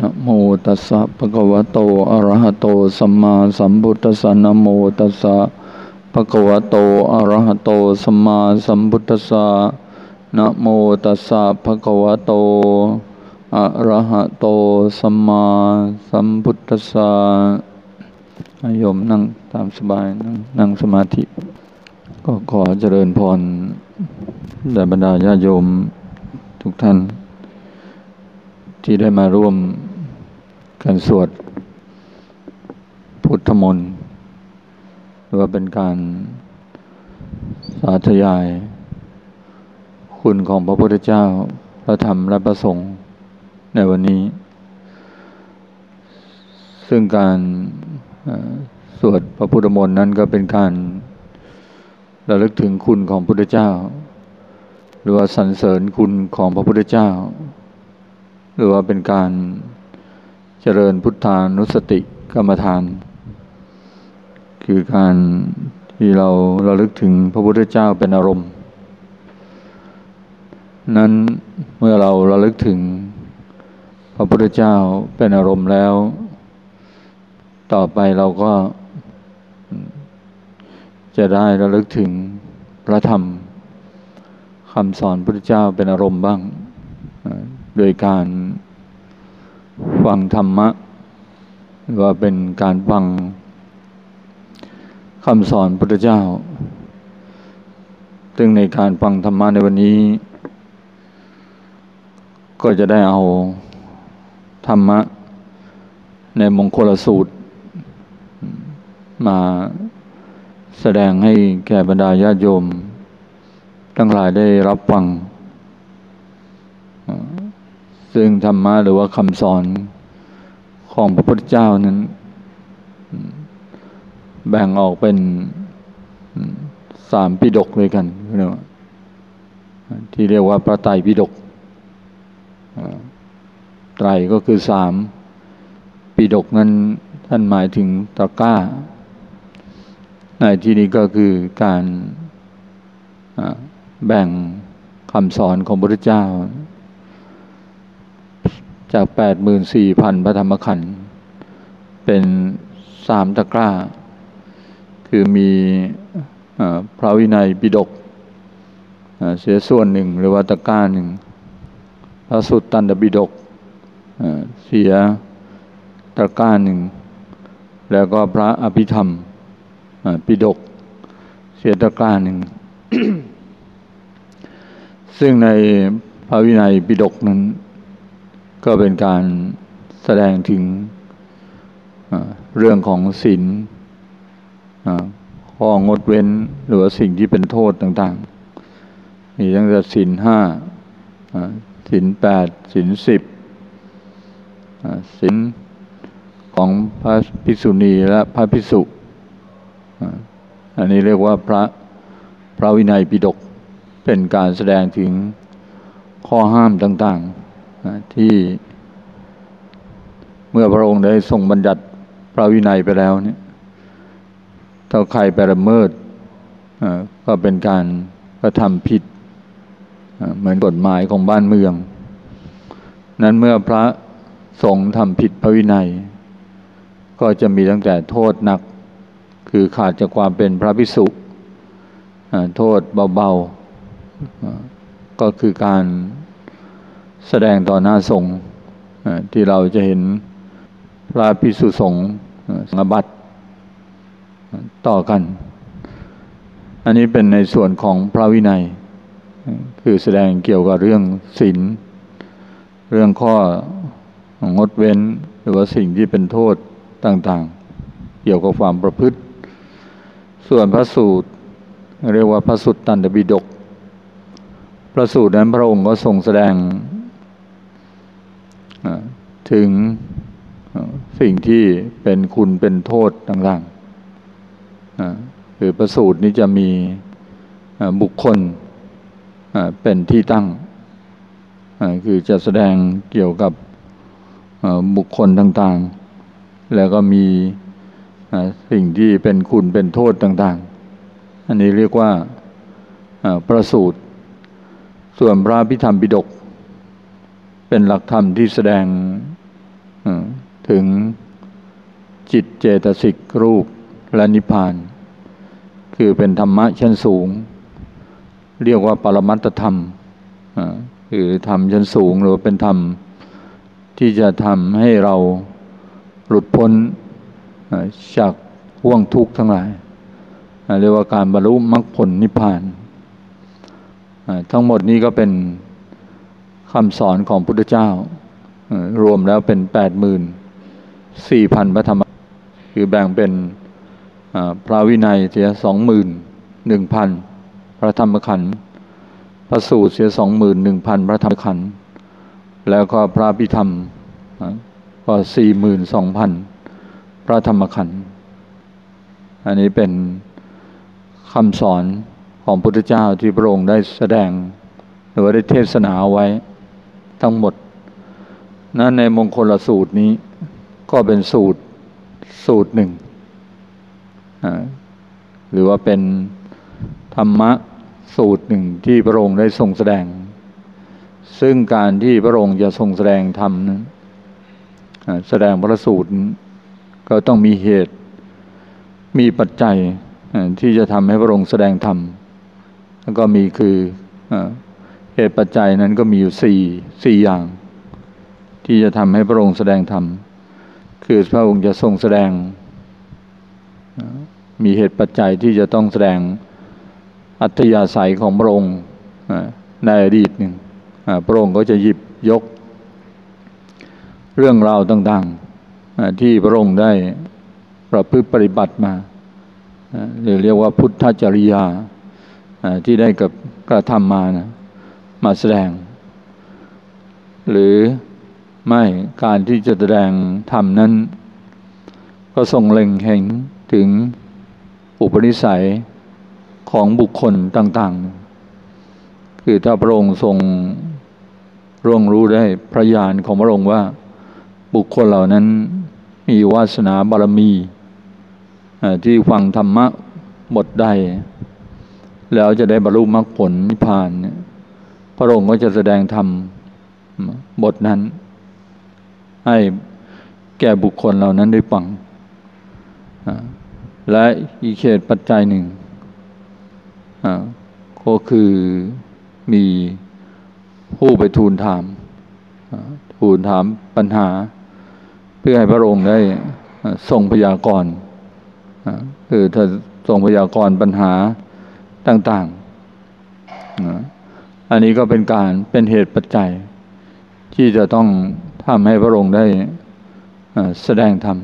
นะโมตัสสะภะคะวะโต อะระหะโต สัมมาสัมพุทธัสสะนะโมตัสสะภะคะวะโต อะระหะโต สัมมาสัมพุทธัสสะนะโมตัสสะภะคะวะโต อะระหะโต สัมมาสัมพุทธัสสะโยมนั่งตามสบายนั่งนั่งสมาธิ ก็ขอเจริญพรแด่บรรดาญาโยมทุกท่าน ที่ได้มาร่วม การสวดพุทธมนต์หรือว่าเป็นการสาธยาย คุณของพระพุทธเจ้าพระธรรมและพระสงฆ์ในวันนี้ ซึ่งการสวดพระพุทธมนต์นั้นก็เป็นการระลึกถึงคุณของพระพุทธเจ้า หรือว่าสรรเสริญคุณของพระพุทธเจ้า หรือว่าเป็นการ จริญพุทธานุสติกรรมฐาน คือการที่เราระลึกถึงพระพุทธเจ้าเป็นอารมณ์ นั้นเมื่อเราระลึกถึงพระพุทธเจ้าเป็นอารมณ์แล้ว ต่อไปเราก็ จะได้ระลึกถึงพระธรรมคำสอนพระพุทธเจ้าเป็นอารมณ์บ้าง โดยการ ฟังธรรมะ ว่าเป็นการฟังคำสอนพระเจ้า ซึ่งในการฟังธรรมะในวันนี้ ก็จะได้เอาธรรมะ ในมงคลสูตร มาแสดงให้แก่บรรดาญาโยม ทั้งหลายได้รับฟัง ซึ่งธรรมะหรือว่าคำสอนของพระพุทธเจ้านั้น แบ่งออกเป็นสามปิดกเลยกันที่เรียกว่าพระไตรปิฎกไตรก็คือสามปิฎกนั้นท่านหมายถึงตะก้า ในที่นี้ก็คือการแบ่งคำสอนของพระพุทธเจ้า จากแปดหมื่นสี่พันพระธรรมขันธ์เป็นสามตะกร้า คือมีพระวินัยปิฎกเสียส่วนหนึ่งหรือว่าตะกร้าหนึ่งพระสุตตันตปิฎกเสียตะกร้าหนึ่ง แล้วก็พระอภิธรรมปิดกเสียตะกร้าหนึ่ง ซึ่งในพระวินัยปิดกนั้น ก็เป็นการแสดงถึงเรื่องของศีลข้องดเว้นหรือสิ่งที่เป็นโทษต่างๆ มีตั้งแต่ศีลห้าศีลแปดศีลสิบศีลของพระภิกษุณีและพระภิกษุ อันนี้เรียกว่าพระพระวินัยปิฎกเป็นการแสดงถึงข้อห้ามต่างๆ ที่เมื่อพระองค์ได้ทรงบัญญัติพระวินัยไปแล้วเนี่ยถ้าใครไปละเมิดก็เป็นการกระทำผิดเหมือนกฎหมายของบ้านเมือง นั้นเมื่อพระสงฆ์ทำผิดพระวินัย ก็จะมีตั้งแต่โทษหนัก คือขาดจากความเป็นพระภิกษุโทษเบาๆก็คือการ แสดงต่อหน้าสงฆ์ที่เราจะเห็นพระภิกษุสงฆ์สังบัติต่อกัน อันนี้เป็นในส่วนของพระวินัย คือแสดงเกี่ยวกับเรื่องศีลเรื่องข้องดเว้น หรือว่าสิ่งที่เป็นโทษต่างๆ เกี่ยวกับความประพฤติ ส่วนพระสูตร เรียกว่าพระสุตตันตบิดก พระสูตรนั้นพระองค์ก็ทรงแสดง ถึงสิ่งที่เป็นคุณเป็นโทษต่างๆคือพระสูตรนี้จะมีบุคคลเป็นที่ตั้ง คือจะแสดงเกี่ยวกับบุคคลต่างๆ แล้วก็มีสิ่งที่เป็นคุณเป็นโทษต่างๆ อันนี้เรียกว่าประสูตร ส่วนพระพิธรรมปิฎก เป็นหลักธรรมที่แสดงถึงจิตเจตสิกรูปและนิพพาน คือเป็นธรรมะชั้นสูง เรียกว่าปรมัตธรรมคือธรรมชั้นสูงหรือเป็นธรรมที่จะทำให้เราหลุดพ้นจากห่วงทุกข์ทั้งหลาย เรียกว่าการบรรลุมรรคผลนิพพาน ทั้งหมดนี้ก็เป็น คำสอนของพุทธเจ้ารวมแล้วเป็นแปดหมื่นสี่พันพระธรรม คือแบ่งเป็นพระวินัยเสียสองหมื่นหนึ่งพันพระธรรมขันธ์พระสูตรเสียสองหมื่นหนึ่งพันพระธรรมขันธ์แล้วก็พระพิธรรมก็สี่หมื่นสองพันพระธรรมขันธ์อันนี้เป็นคำสอนของพุทธเจ้าที่พระองค์ได้แสดง หรือว่าได้เทศนาไว้ ทั้งหมดนั้นในมงคลสูตรนี้ ก็เป็นสูตรสูตรหนึ่งหรือว่าเป็นธรรมะสูตรหนึ่งที่พระองค์ได้ทรงแสดง ซึ่งการที่พระองค์จะทรงแสดงธรรมนั้นแสดงพระสูตรก็ต้องมีเหตุ มีปัจจัยที่จะทำให้พระองค์แสดงธรรมแล้วก็มีคือ เหตุปัจจัยนั้นก็มีอยู่สี่สี่อย่าง ที่จะทำให้พระองค์แสดงธรรม คือพระองค์จะทรงแสดง มีเหตุปัจจัยที่จะต้องแสดงอัธยาศัยของพระองค์ในอดีตหนึ่งพระองค์ก็จะหยิบยก เรื่องราวต่างๆที่พระองค์ได้ประพฤติปฏิบัติมาหรือเรียกว่าพุทธจริยาที่ได้กับกระทำมานะ มาแสดง หรือไม่การที่จะแสดงธรรมนั้น ก็ทรงเล็งเห็นถึงอุปนิสัยของบุคคลต่างๆ คือถ้าพระองค์ทรงร่วงรู้ได้พระญาณของพระองค์ว่าบุคคลเหล่านั้นมีวาสนาบารมี ที่ฟังธรรมะบทใด แล้วจะได้บรรลุมรรคผลนิพพานเนี่ย พระองค์ก็จะแสดงธรรมบทนั้น ให้แก่บุคคลเหล่านั้นได้ฟัง และอีกเขตปัจจัยหนึ่ง ก็คือมีผู้ไปทูลถาม ทูลถามปัญหา เพื่อให้พระองค์ได้ทรงพยากรณ์คือถ้าทรงพยากรณ์ปัญหาต่างๆ อันนี้ก็เป็นการเป็นเหตุปัจจัย ที่จะต้องทำให้พระองค์ได้แสดงธรรม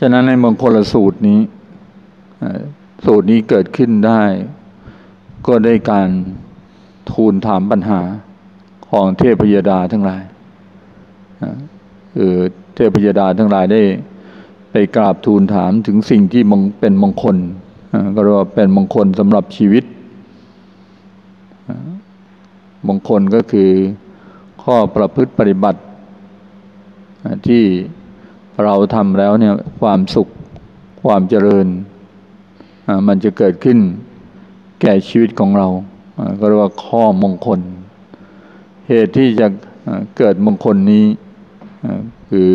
ฉะนั้นในมงคลสูตรนี้ สูตรนี้เกิดขึ้นได้ ก็ได้การทูลถามปัญหาของเทพยดาทั้งหลายคือเทพยดาทั้งหลายได้ไปกราบทูลถามถึงสิ่งที่เป็นมงคล ก็เรียกว่าเป็นมงคลสำหรับชีวิต มงคลก็คือข้อประพฤติปฏิบัติ ที่เราทำแล้วเนี่ยความสุขความเจริญ มันจะเกิดขึ้นแก่ชีวิตของเรา ก็เรียกว่าข้อมงคล เหตุที่จะเกิดมงคลนี้คือ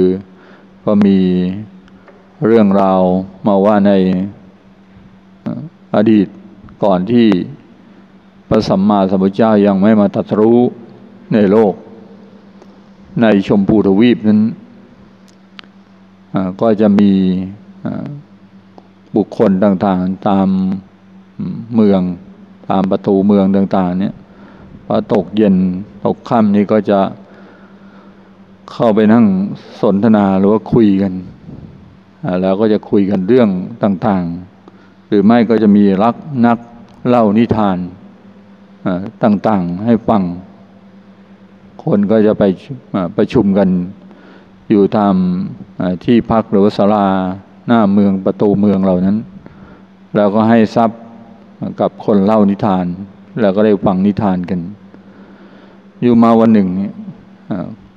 ก็มีเรื่องราวมาว่าใน อดีตก่อนที่พระสัมมาสัมพุทธเจ้ายังไม่มาตรัสรู้ในโลก ในชมพูทวีปนั้นก็จะมีบุคคลต่างๆตามเมืองตามประตูเมืองต่างๆเนี่ยพอตกเย็นตกค่ำนี่ก็จะเข้าไปนั่งสนทนาหรือว่าคุยกัน แล้วก็จะคุยกันเรื่องต่างๆ หรือไม่ก็จะมีรักนักเล่านิทานต่างๆให้ฟัง คนก็จะไปประชุมกันอยู่ตามที่พักหรือว่าศาลาหน้าเมืองประตูเมืองเหล่านั้น แล้วก็ให้ทรัพย์กับคนเล่านิทาน แล้วก็ได้ฟังนิทานกัน อยู่มาวันหนึ่ง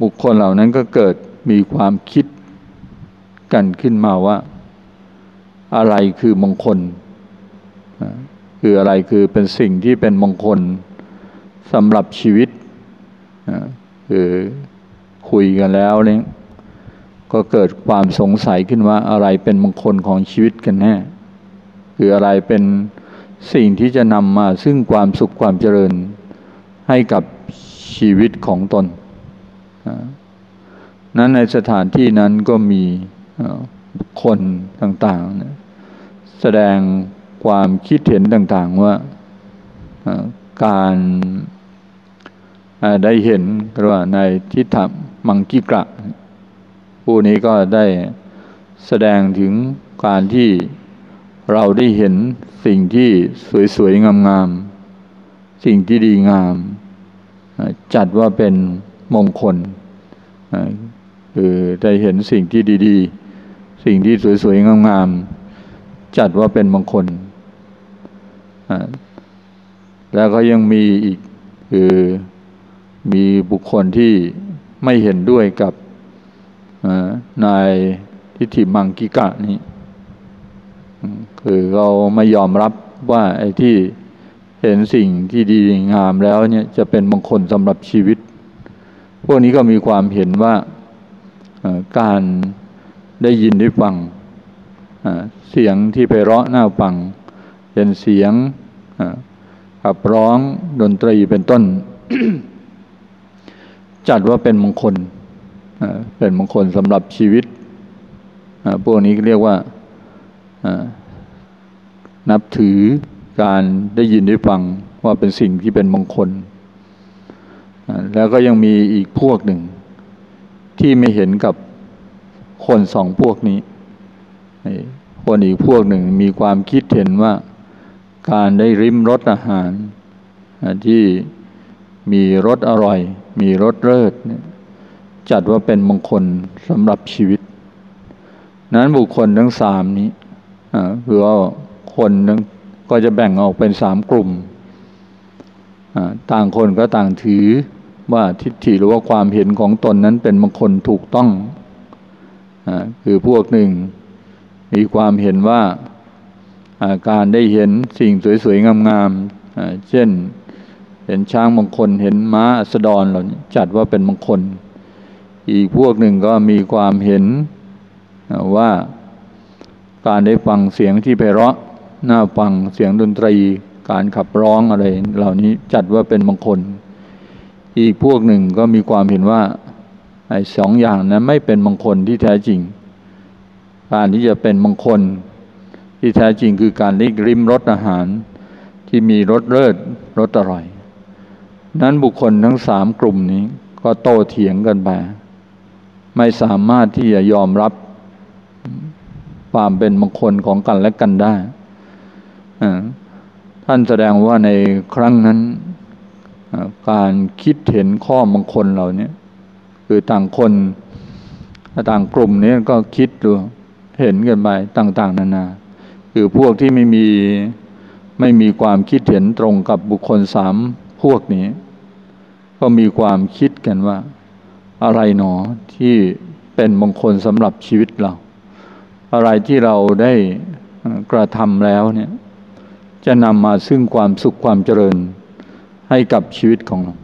บุคคลเหล่านั้นก็เกิดมีความคิดกันขึ้นมาว่า อะไรคือมงคล คืออะไรคือเป็นสิ่งที่เป็นมงคลสำหรับชีวิต คือคุยกันแล้วเนี่ยก็เกิดความสงสัยขึ้นว่าอะไรเป็นมงคลของชีวิตกันแน่คืออะไรเป็นสิ่งที่จะนำมาซึ่งความสุขความเจริญให้กับชีวิตของตน นั้นในสถานที่นั้นก็มีคนต่างๆ แสดงความคิดเห็นต่างๆว่าการได้เห็นว่าในทิฏฐมังกิกะ ผู้นี้ก็ได้แสดงถึงการที่เราได้เห็นสิ่งที่สวยๆ งามๆ สิ่งที่ดีงาม จัดว่าเป็นมงคลคือได้เห็นสิ่งที่ดี ๆ สิ่งที่สวยๆ งามๆ จัดว่าเป็นมงคล แล้วก็ยังมีอีกคือมีบุคคลที่ไม่เห็นด้วยกับนายทิฏฐิมังกิกะนี้คือเราไม่ยอมรับว่าไอ้ที่เห็นสิ่งที่ดีงามแล้วเนี่ยจะเป็นมงคลสำหรับชีวิต พวกนี้ก็มีความเห็นว่าการได้ยินได้ฟัง เสียงที่ไปเราะหน้าฟังเป็นเสียงขับร้องดนตรีเป็นต้น จัดว่าเป็นมงคลเป็นมงคลสำหรับชีวิตพวกนี้เรียกว่านับถือการได้ยินได้ฟังว่าเป็นสิ่งที่เป็นมงคล แล้วก็ยังมีอีกพวกหนึ่ง ที่ไม่เห็นกับคนสองพวกนี้ คนอีกพวกหนึ่งมีความคิดเห็นว่าการได้ริมรสอาหาร ที่มีรสอร่อย มีรสเลิศจัดว่าเป็นมงคลสำหรับชีวิต นั้นบุคคลทั้งสามนี้คือว่าคนนึงก็จะแบ่งออกเป็นสามกลุ่ม ต่างคนก็ต่างถือว่าทิฏฐิหรือว่าความเห็นของตนนั้นเป็นมงคลถูกต้องอคือพวกหนึ่ง มีความเห็นว่าการได้เห็นสิ่งสวยๆ งามๆเช่นเห็นช้างมงคลเห็นม้าสดรเราจัดว่าเป็นมงคล อีกพวกหนึ่งก็มีความเห็นว่าการได้ฟังเสียงที่ไพเราะน่าฟังเสียงดนตรี การขับร้องอะไร เหล่านี้จัดว่าเป็นมงคล อีกพวกหนึ่งก็มีความเห็นว่าไอ้สองอย่างนั้นไม่เป็นมงคลที่แท้จริง การที่จะเป็นมงคล ที่แท้จริงคือการได้ริมรสอาหารที่มีรสเลิศรสอร่อย นั้นบุคคลทั้งสามกลุ่มนี้ก็โตเถียงกันไป ไม่สามารถที่จะยอมรับความเป็นมงคลของกันและกันได้ ท่านแสดงว่าในครั้งนั้น การคิดเห็นข้อมงคลเราเนี่ยคือต่างคนต่างกลุ่มนี้ก็คิดดู เห็นกันไปต่างๆ นานา คือพวกที่ไม่มีไม่มีความคิดเห็นตรงกับบุคคลสามพวกนี้ ก็มีความคิดกันว่า อะไรหนอที่เป็นมงคลสำหรับชีวิตเรา อะไรที่เราได้กระทำแล้วเนี่ยจะนำมาซึ่งความสุขความเจริญให้กับชีวิตของเรา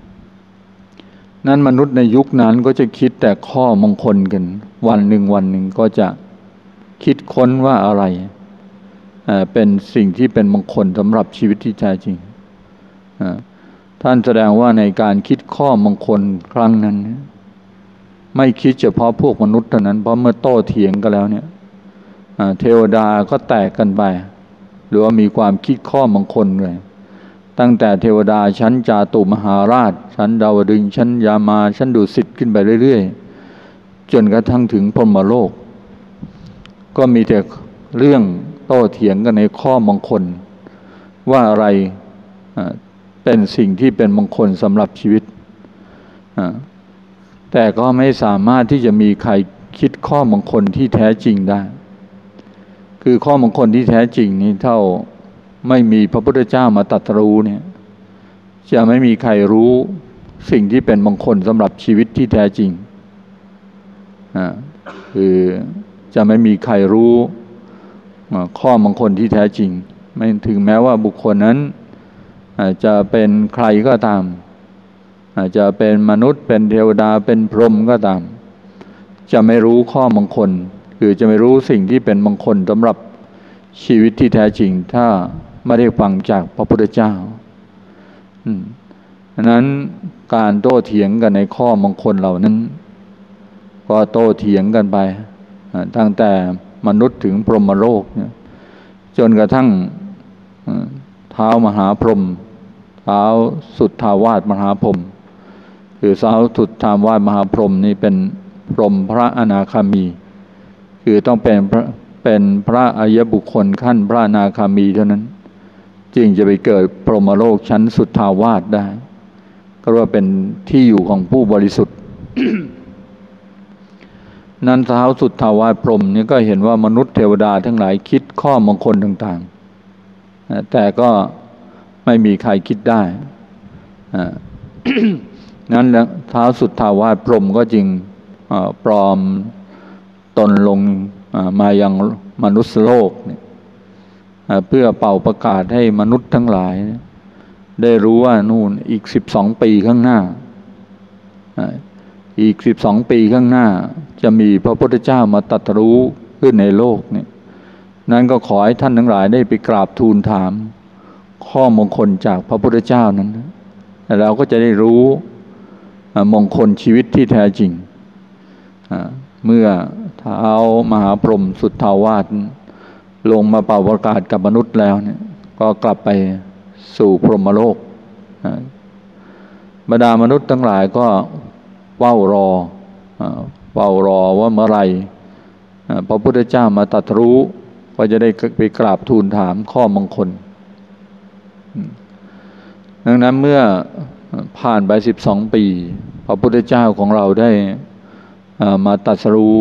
นั้นมนุษย์ในยุคนั้นก็จะคิดแต่ข้อมงคลกัน วันหนึ่งวันหนึ่งก็จะ คิดค้นว่าอะไรเป็นสิ่งที่เป็นมงคลสำหรับชีวิตที่แท้จริง ท่านแสดงว่าในการคิดข้อมงคลครั้งนั้น ไม่คิดเฉพาะพวกมนุษย์เท่านั้น เพราะเมื่อโต้เถียงกันแล้วเนี่ยเทวดาก็แตกกันไป หรือว่ามีความคิดข้อมงคลเลยตั้งแต่เทวดาชั้นจาตุมหาราช ชั้นดาวดึงชั้นยามาชั้นดุสิตขึ้นไปเรื่อย ๆ จนกระทั่งถึงพรมโลก ก็มีแต่เรื่องโต้เถียงกันในข้อมงคล ว่าอะไรเป็นสิ่งที่เป็นมงคลสำหรับชีวิต แต่ก็ไม่สามารถที่จะมีใครคิดข้อมงคลที่แท้จริงได้ คือข้อมงคลที่แท้จริงนี้เท่าไม่มีพระพุทธเจ้ามาตัดรู้เนี่ยจะไม่มีใครรู้สิ่งที่เป็นมงคลสำหรับชีวิตที่แท้จริงอ่าคือ จะไม่มีใครรู้ข้อมงคลที่แท้จริง ไม่ถึงแม้ว่าบุคคลนั้นจะเป็นใครก็ตาม อาจจะเป็นมนุษย์เป็นเทวดาเป็นพรหมก็ตาม จะไม่รู้ข้อมงคลคือจะไม่รู้สิ่งที่เป็นมงคลสำหรับชีวิตที่แท้จริง ถ้าไม่ได้ฟังจากพระพุทธเจ้าดังนั้นการโต้เถียงกันในข้อมงคลเหล่านั้น ก็โต้เถียงกันไป ตั้งแต่มนุษย์ถึงพรหมโลกเนี่ยจนกระทั่งเท้ามหาพรหมเท้าสุดทาวาสมหาพรหมคือเท้าสุดทาวาสมหาพรหมนี่เป็นพรหมพระอนาคามี คือต้องเป็นพระเป็นพระอริยบุคคลขั้นพระอนาคามีเท่านั้น จึงจะไปเกิดพรหมโลกชั้นสุดทาวาสได้ ก็ว่าเป็นที่อยู่ของผู้บริสุทธิ์ นั้นเท้าสุดทาวาสพรมนี่ก็เห็นว่ามนุษย์เทวดาทั้งหลายคิดข้อมงคลต่างๆ แต่ก็ไม่มีใครคิดได้นั้นแล้วเท้าสุดทาวาสพรมก็จึงปลอมตนลงมายังมนุษย์โลก เพื่อเป่าประกาศให้มนุษย์ทั้งหลาย ได้รู้ว่านู่นอีกสิบสองปีข้างหน้า อีกสิบสองปีข้างหน้า จะมีพระพุทธเจ้ามาตัดรู้ขึ้นในโลกเนี่ยนั้นก็ขอให้ท่านทั้งหลายได้ไปกราบทูลถาม ข้อมงคลจากพระพุทธเจ้านั้นแล้วเราก็จะได้รู้มงคลชีวิตที่แท้จริง เมื่อเท้ามหาพรหมสุดทาวาสลงมาเป่าประกาศกับมนุษย์แล้วเนี่ยก็กลับไปสู่พรหมโลกบรรดามนุษย์ทั้งหลายก็ เฝ้ารอเฝ้ารอว่าเมื่อไรพระพุทธเจ้ามาตัดรู้ก็จะได้ไปกราบทูลถามข้อมงคล ดังนั้นเมื่อผ่านไปสิบสองปี พระพุทธเจ้าของเราได้มาตัดรู้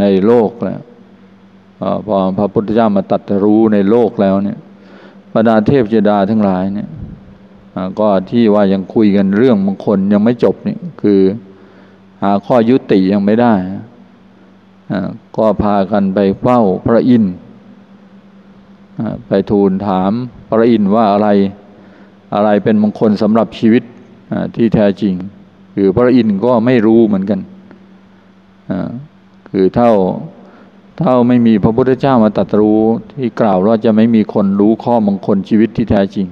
ในโลกแล้วพอพระพุทธเจ้ามาตัดรู้ในโลกแล้วเนี่ยบรรดาเทพเจดาทั้งหลายเนี่ยก็ที่ว่ายังคุยกันเรื่องมงคลยังไม่จบนี่ คือหาข้อยุติยังไม่ได้ ก็พากันไปเฝ้าพระอินทร์ไปทูลถามพระอินทร์ว่าอะไรอะไรเป็นมงคลสำหรับชีวิตที่แท้จริง คือพระอินทร์ก็ไม่รู้เหมือนกันคือเท่าถ้าไม่มีพระพุทธเจ้ามาตรัสรู้ที่กล่าวว่าจะไม่มีคนรู้ข้อมงคลชีวิตที่แท้จริง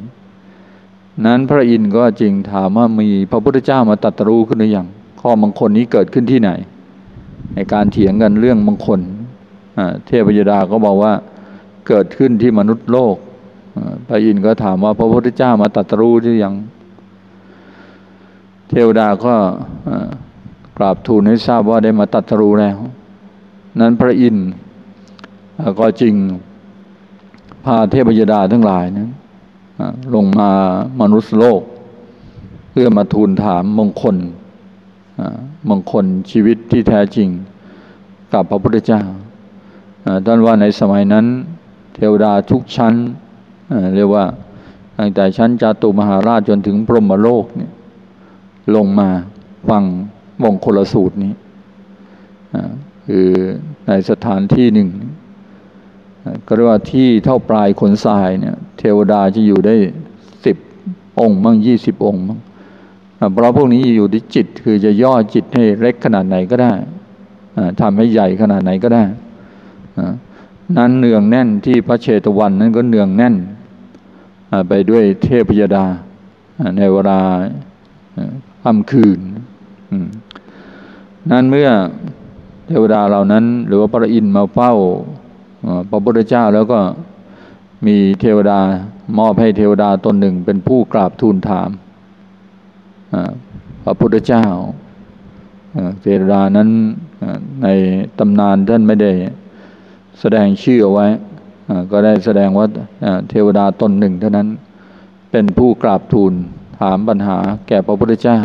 นั้นพระอินทร์ก็จริงถามว่ามีพระพุทธเจ้ามาตรัสรู้ขึ้นหรือยังข้อมงคลนี้เกิดขึ้นที่ไหน ในการเถียงกันเรื่องมงคลเทพยดาก็บอกว่าเกิดขึ้นที่มนุษย์โลกพระอินทร์ก็ถามว่าพระพุทธเจ้ามาตรัสรู้หรือยัง เทวดาก็กราบทูลให้ทราบว่าได้มาตรัสรู้แล้ว นั้นพระอินทร์ก็จริงพาเทพยดาทั้งหลายนะ ลงมามนุษย์โลก เพื่อมาทูลถามมงคลมงคลชีวิตที่แท้จริง กับพระพุทธเจ้าท่านว่าในสมัยนั้น เทวดาทุกชั้นเรียกว่าตั้งแต่ชั้นจตุมหาราชจนถึงพรหมโลกเนี่ยลงมาฟังมงคลสูตรนี้คือในสถานที่หนึ่งก็เรียกว่าที่เท่าปลายขนทรายเนี่ย เทวดาจะอยู่ได้สิบองค์บ้างยี่สิบองค์บ้างเพราะพวกนี้อยู่ที่จิตคือจะย่อจิตให้เล็กขนาดไหนก็ได้ทำให้ใหญ่ขนาดไหนก็ได้นั้นเนืองแน่นที่พระเชตวันนั้นก็เนืองแน่นไปด้วยเทพยดาในเวลาค่ำคืนนั้นเมื่อเทวดาเหล่านั้น หรือว่าพระอินทร์มาเฝ้าพระพุทธเจ้าแล้วก็ มีเทวดามอบให้เทวดาตนหนึ่งเป็นผู้กราบทูลถามพระพุทธเจ้าเทวดานั้นในตำนานท่านไม่ได้แสดงชื่อเอาไว้ ก็ได้แสดงว่าเทวดาตนหนึ่งเท่านั้นเป็นผู้กราบทูลถามปัญหาแก่พระพุทธเจ้า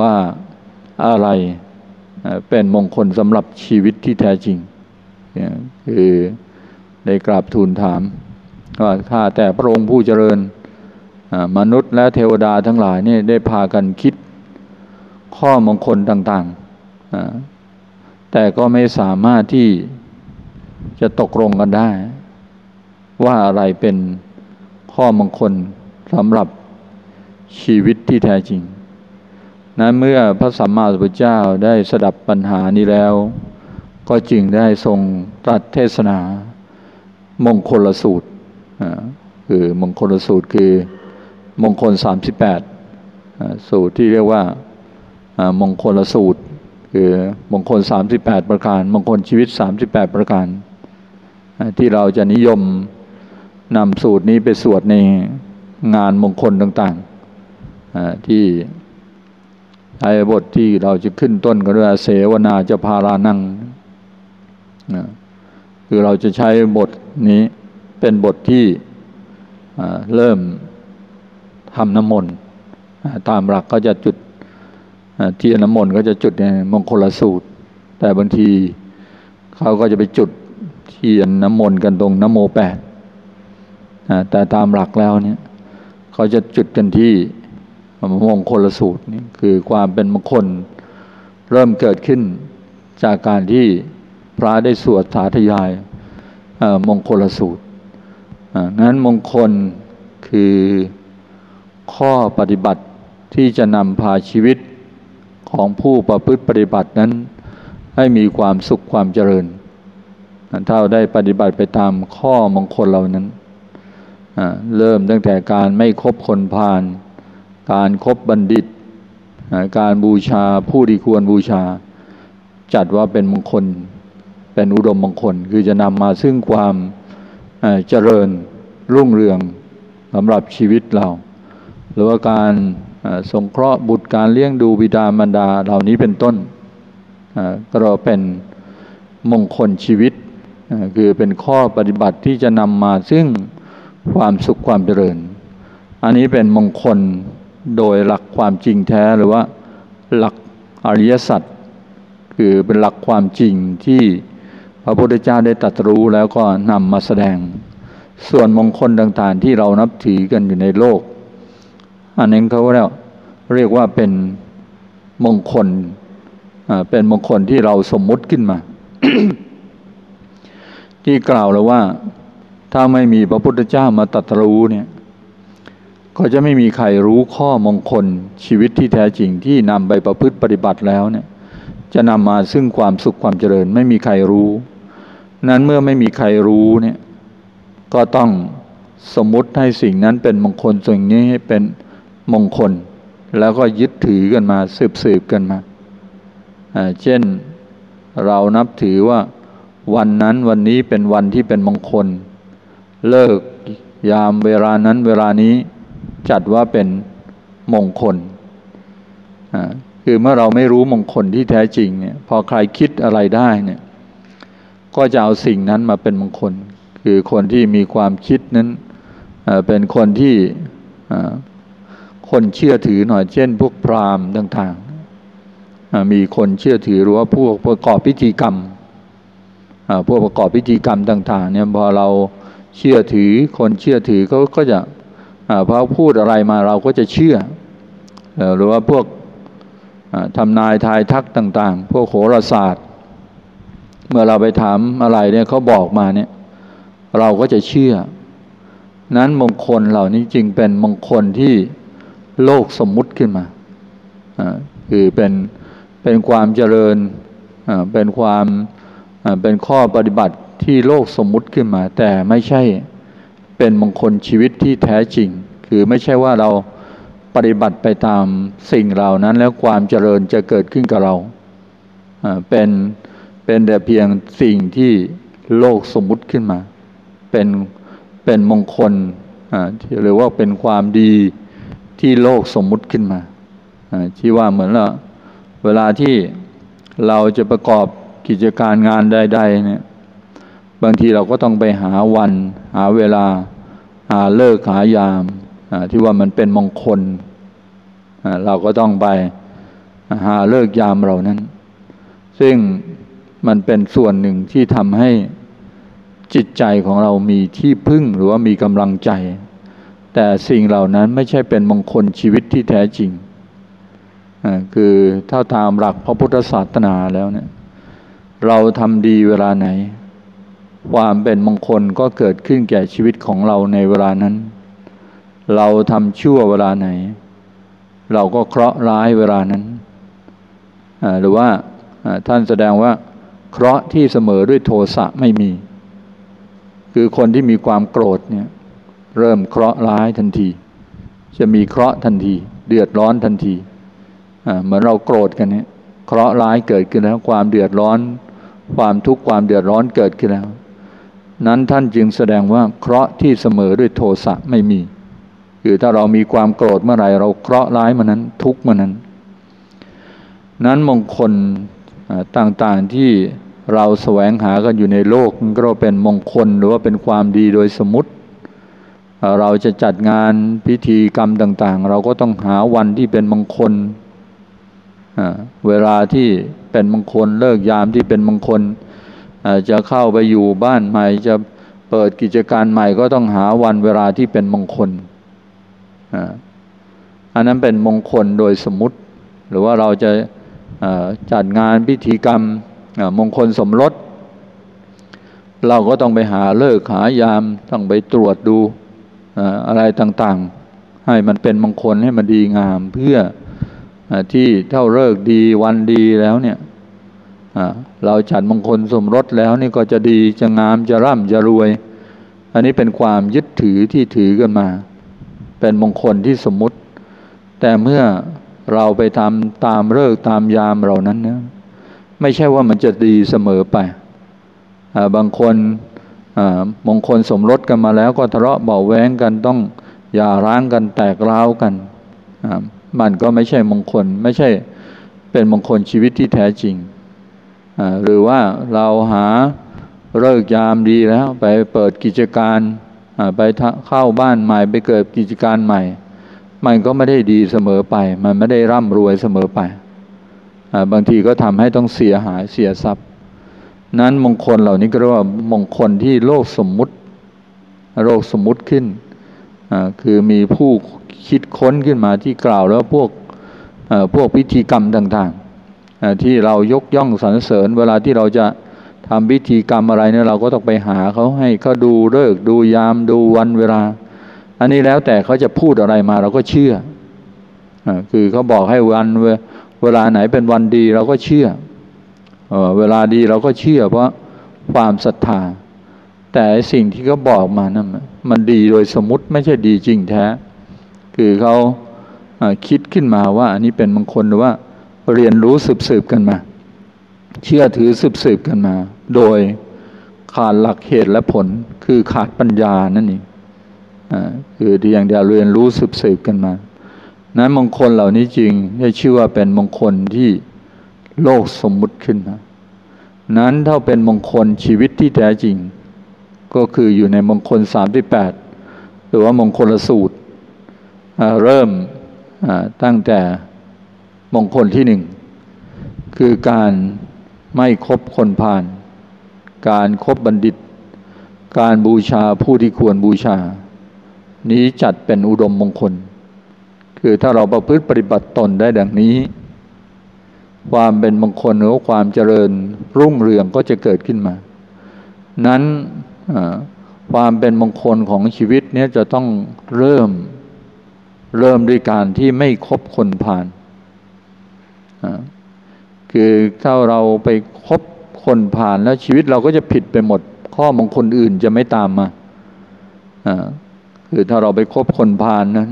ว่าอะไรเป็นมงคลสำหรับชีวิตที่แท้จริงคือ ได้กราบทูลถามว่าถ้าแต่พระองค์ผู้เจริญมนุษย์และเทวดาทั้งหลายนี่ได้พากันคิดข้อมงคลต่างๆ แต่ก็ไม่สามารถที่จะตกลงกันได้ ว่าอะไรเป็นข้อมงคลสำหรับชีวิตที่แท้จริง นั้นเมื่อพระสัมมาสัมพุทธเจ้าได้สดับปัญหานี้แล้ว ก็จึงได้ทรงตรัสเทศนา มงคลสูตรคือมงคลสูตรคือมงคลสามสิบแปดสูตรที่เรียกว่ามงคลสูตร คือมงคลสามสิบแปดประการ มงคลชีวิตสามสิบแปดประการ ที่เราจะนิยมนำสูตรนี้ไปสวดในงานมงคลต่างๆที่ไอ้บทที่เราจะขึ้นต้นก็ด้วยเสวนาจะพารานั่ง คือเราจะใช้บทนี้เป็นบทที่เริ่มทำน้ำมนต์ตามหลักก็จะจุดเทียนน้ำมนต์ก็จะจุดในมงคลสูตร แต่บางทีเขาก็จะไปจุดเทียนน้ำมนต์กันตรงน้ำโมแปดแต่ตามหลักแล้วเนี่ยเขาจะจุดกันที่มงคลสูตรนี่คือความเป็นมงคลเริ่มเกิดขึ้นจากการที่ พระได้สวดสาธยายมงคลสูตรนั้นมงคลคือข้อปฏิบัติที่จะนำพาชีวิตของผู้ประพฤติปฏิบัตินั้น ให้มีความสุขความเจริญถ้าได้ปฏิบัติไปตามข้อมงคลเหล่านั้นเริ่มตั้งแต่การไม่คบคนพาลการครบบัณฑิต การบูชาผู้ที่ควรบูชา จัดว่าเป็นมงคล เป็นอุดมมงคล คือจะนำมาซึ่งความเจริญรุ่งเรืองสำหรับชีวิตเรา หรือว่าการสงเคราะห์บุตรการเลี้ยงดูบิดามารดาเหล่านี้เป็นต้นก็เราเป็นมงคลชีวิต คือเป็นข้อปฏิบัติที่จะนำมาซึ่งความสุขความเจริญ อันนี้เป็นมงคลโดยหลักความจริงแท้หรือว่าหลักอริยสัจคือเป็นหลักความจริงที่ พระพุทธเจ้าได้ตรัสรู้แล้วก็นำมาแสดง ส่วนมงคลต่างๆที่เรานับถือกันอยู่ในโลก อันนี้เขาเรียกว่าเป็นมงคลเป็นมงคลที่เราสมมุติขึ้นมา ที่กล่าวแล้วว่าถ้าไม่มีพระพุทธเจ้ามาตรัสรู้เนี่ยก็จะไม่มีใครรู้ข้อมงคลชีวิตที่แท้จริงที่นำไปประพฤติปฏิบัติแล้วเนี่ยจะนำมาซึ่งความสุขความเจริญไม่มีใครรู้ นั้นเมื่อไม่มีใครรู้เนี่ยก็ต้องสมมติให้สิ่งนั้นเป็นมงคลสิ่งนี้ให้เป็นมงคล แล้วก็ยึดถือกันมาสืบสืบกันมา เช่นเรานับถือว่าวันนั้นวันนี้เป็นวันที่เป็นมงคล เลิกยามเวลานั้นเวลานี้จัดว่าเป็นมงคลคือเมื่อเราไม่รู้มงคลที่แท้จริงเนี่ยพอใครคิดอะไรได้เนี่ย ก็จะเอาสิ่งนั้นมาเป็นมงคล คือคนที่มีความคิดนั้นเป็นคนที่คนเชื่อถือหน่อยเช่น พวกพราหมณ์ต่างๆมีคนเชื่อถือหรือว่าพวกประกอบพิธีกรรมพวกประกอบพิธีกรรมต่าง ๆ เนี่ยพอเราเชื่อถือคนเชื่อถือเขาก็จะพอพูดอะไรมาเราก็จะเชื่อ หรือว่าพวกทำนายทายทักต่าง ๆ พวกโหราศาสตร์ เมื่อเราไปถามอะไรเนี่ยเขาบอกมาเนี่ย เราก็จะเชื่อ นั้นมงคลเหล่านี้จึงเป็นมงคลที่โลกสมมุติขึ้นมาคือเป็นเป็นความเจริญเป็นความเป็นข้อปฏิบัติที่โลกสมมุติขึ้นมา แต่ไม่ใช่เป็นมงคลชีวิตที่แท้จริง คือไม่ใช่ว่าเราปฏิบัติไปตามสิ่งเหล่านั้นแล้วความเจริญจะเกิดขึ้นกับเราเป็น เป็นแต่เพียงสิ่งที่โลกสมมุติขึ้นมา เป็นเป็นมงคลหรือว่าเป็นความดีที่โลกสมมุติขึ้นมาที่ว่าเหมือนละเวลาที่เราจะประกอบกิจการงานใดๆเนี่ยบางทีเราก็ต้องไปหาวัน หาเวลา หาเลิกหายามที่ว่ามันเป็นมงคลเราก็ต้องไปหาเลิกยามเรานั้น ซึ่ง มันเป็นส่วนหนึ่งที่ทำให้จิตใจของเรามีที่พึ่งหรือว่ามีกำลังใจ แต่สิ่งเหล่านั้นไม่ใช่เป็นมงคลชีวิตที่แท้จริงคือถ้าตามหลักพระพุทธศาสนาแล้วเนี่ยเราทำดีเวลาไหน ความเป็นมงคลก็เกิดขึ้นแก่ชีวิตของเราในเวลานั้น เราทำชั่วเวลาไหน เราก็เคราะห์ร้ายเวลานั้นหรือว่าท่านแสดงว่า เคราะห์ที่เสมอด้วยโทสะไม่มี คือคนที่มีความโกรธเนี่ยเริ่มเคราะห์ร้ายทันที จะมีเคราะห์ทันที เดือดร้อนทันทีเหมือนเราโกรธกันเนี่ยเคราะห์ร้ายเกิดขึ้นแล้วความเดือดร้อน ความทุกข์ความเดือดร้อนเกิดขึ้นแล้ว นั้นท่านจึงแสดงว่าเคราะห์ที่เสมอด้วยโทสะไม่มี คือถ้าเรามีความโกรธเมื่อไหร่เราเคราะห์ร้ายมันนั้นทุกข์มันนั้น นั้นมงคลต่างๆที่ เราแสวงหากันอยู่ในโลกมันก็เป็นมงคลหรือว่าเป็นความดีโดยสมมติ เราจะจัดงานพิธีกรรมต่าง ๆ เราก็ต้องหาวันที่เป็นมงคล เวลาที่เป็นมงคลเลิกยามที่เป็นมงคล จะเข้าไปอยู่บ้านใหม่จะเปิดกิจการใหม่ก็ต้องหาวันเวลาที่เป็นมงคล อันนั้นเป็นมงคลโดยสมมติ หรือว่าเราจะจัดงานพิธีกรรม มงคลสมรส เราก็ต้องไปหาเลิกหายามต้องไปตรวจดูอะไรต่างๆ ให้มันเป็นมงคลให้มันดีงาม เพื่อที่เท่าเลิกดีวันดีแล้วเนี่ยเราจัดมงคลสมรสแล้วนี่ก็จะดีจะงามจะร่ำจะรวย อันนี้เป็นความยึดถือที่ถือกันมา เป็นมงคลที่สมมุติ แต่เมื่อเราไปทำตามเลิกตามยามเหล่านั้นเนี่ย ไม่ใช่ว่ามันจะดีเสมอไปบางคนมงคลสมรสกันมาแล้วก็ทะเลาะเบาแว้งกันต้องอย่าร้างกันแตกร้าวกัน มันก็ไม่ใช่มงคลไม่ใช่เป็นมงคลชีวิตที่แท้จริง หรือว่าเราหาเลิกยามดีแล้วไปเปิดกิจการไปเข้าบ้านใหม่ไปเกิดกิจการใหม่ มันก็ไม่ได้ดีเสมอไป มันไม่ได้ร่ำรวยเสมอไป บางทีก็ทำให้ต้องเสียหายเสียทรัพย์ นั้นมงคลเหล่านี้ก็เรียกว่ามงคลที่โลกสมมุติ โลกสมมุติขึ้น คือมีผู้คิดค้นขึ้นมาที่กล่าวแล้วพวกพวกพิธีกรรมต่างๆ ที่เรายกย่องสรรเสริญ เวลาที่เราจะทำพิธีกรรมอะไรเนี่ยเราก็ต้องไปหาเขาให้เขาดูเลิกดูยามดูวันเวลา อันนี้แล้วแต่เขาจะพูดอะไรมาเราก็เชื่ออคือเขาบอกให้วัน เวลาไหนเป็นวันดีเราก็เชื่อเวลาดีเราก็เชื่อ เพราะความศรัทธา แต่สิ่งที่เขาบอกมานะั่นมันดีโดยสมมติไม่ใช่ดีจริงแท้ คือเขาคิดขึ้นมาว่าอันนี้เป็นบางคนหรือว่าเรียนรู้สืบสืบกันมา เชื่อถือสืบสืบกันมา โดยขาดหลักเหตุและผล คือขาดปัญญานั่นเองคือที่อย่างเดียวเรียนรู้สืบสืบกันมา นั้นมงคลเหล่านี้จริงได้ชื่อว่าเป็นมงคลที่โลกสมมุติขึ้นมานั้นถ้าเป็นมงคลชีวิตที่แท้จริง ก็คืออยู่ในมงคลสามที่แปดหรือว่ามงคลสูตร เริ่มตั้งแต่มงคลที่หนึ่งคือการไม่คบคนผ่านการครบบัณฑิต การบูชาผู้ที่ควรบูชา นี้จัดเป็นอุดมมงคล คือถ้าเราประพฤติปฏิบัติตนได้ดังนี้ ความเป็นมงคลหรือความเจริญรุ่งเรืองก็จะเกิดขึ้นมา นั้นความเป็นมงคลของชีวิตนี้จะต้องเริ่มเริ่มด้วยการที่ไม่คบคนผ่าน คือถ้าเราไปคบคนผ่านแล้วชีวิตเราก็จะผิดไปหมด ข้อมงคลอื่นจะไม่ตามมาคือถ้าเราไปคบคนผ่านนั้น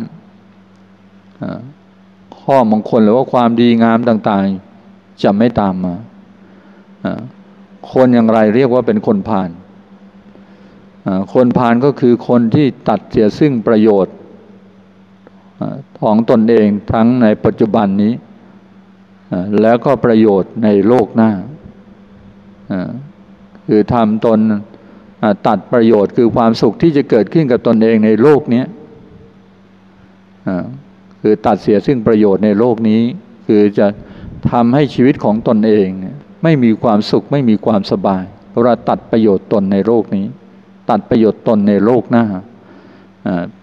ข้อมงคลหรือว่าความดีงามต่างๆจะไม่ตามมา คนอย่างไรเรียกว่าเป็นคนผ่าน คนพาลก็คือคนที่ตัดเสียซึ่งประโยชน์ของตนเองทั้งในปัจจุบันนี้ แล้วก็ประโยชน์ในโลกหน้า คือทำตนตัดประโยชน์คือความสุขที่จะเกิดขึ้นกับตนเองในโลกนี้ คือตัดเสียซึ่งประโยชน์ในโลกนี้ คือจะทำให้ชีวิตของตนเอง ไม่มีความสุขไม่มีความสบายเราตัดประโยชน์ตนในโลกนี้ ตัดประโยชน์ตนในโลกหน้า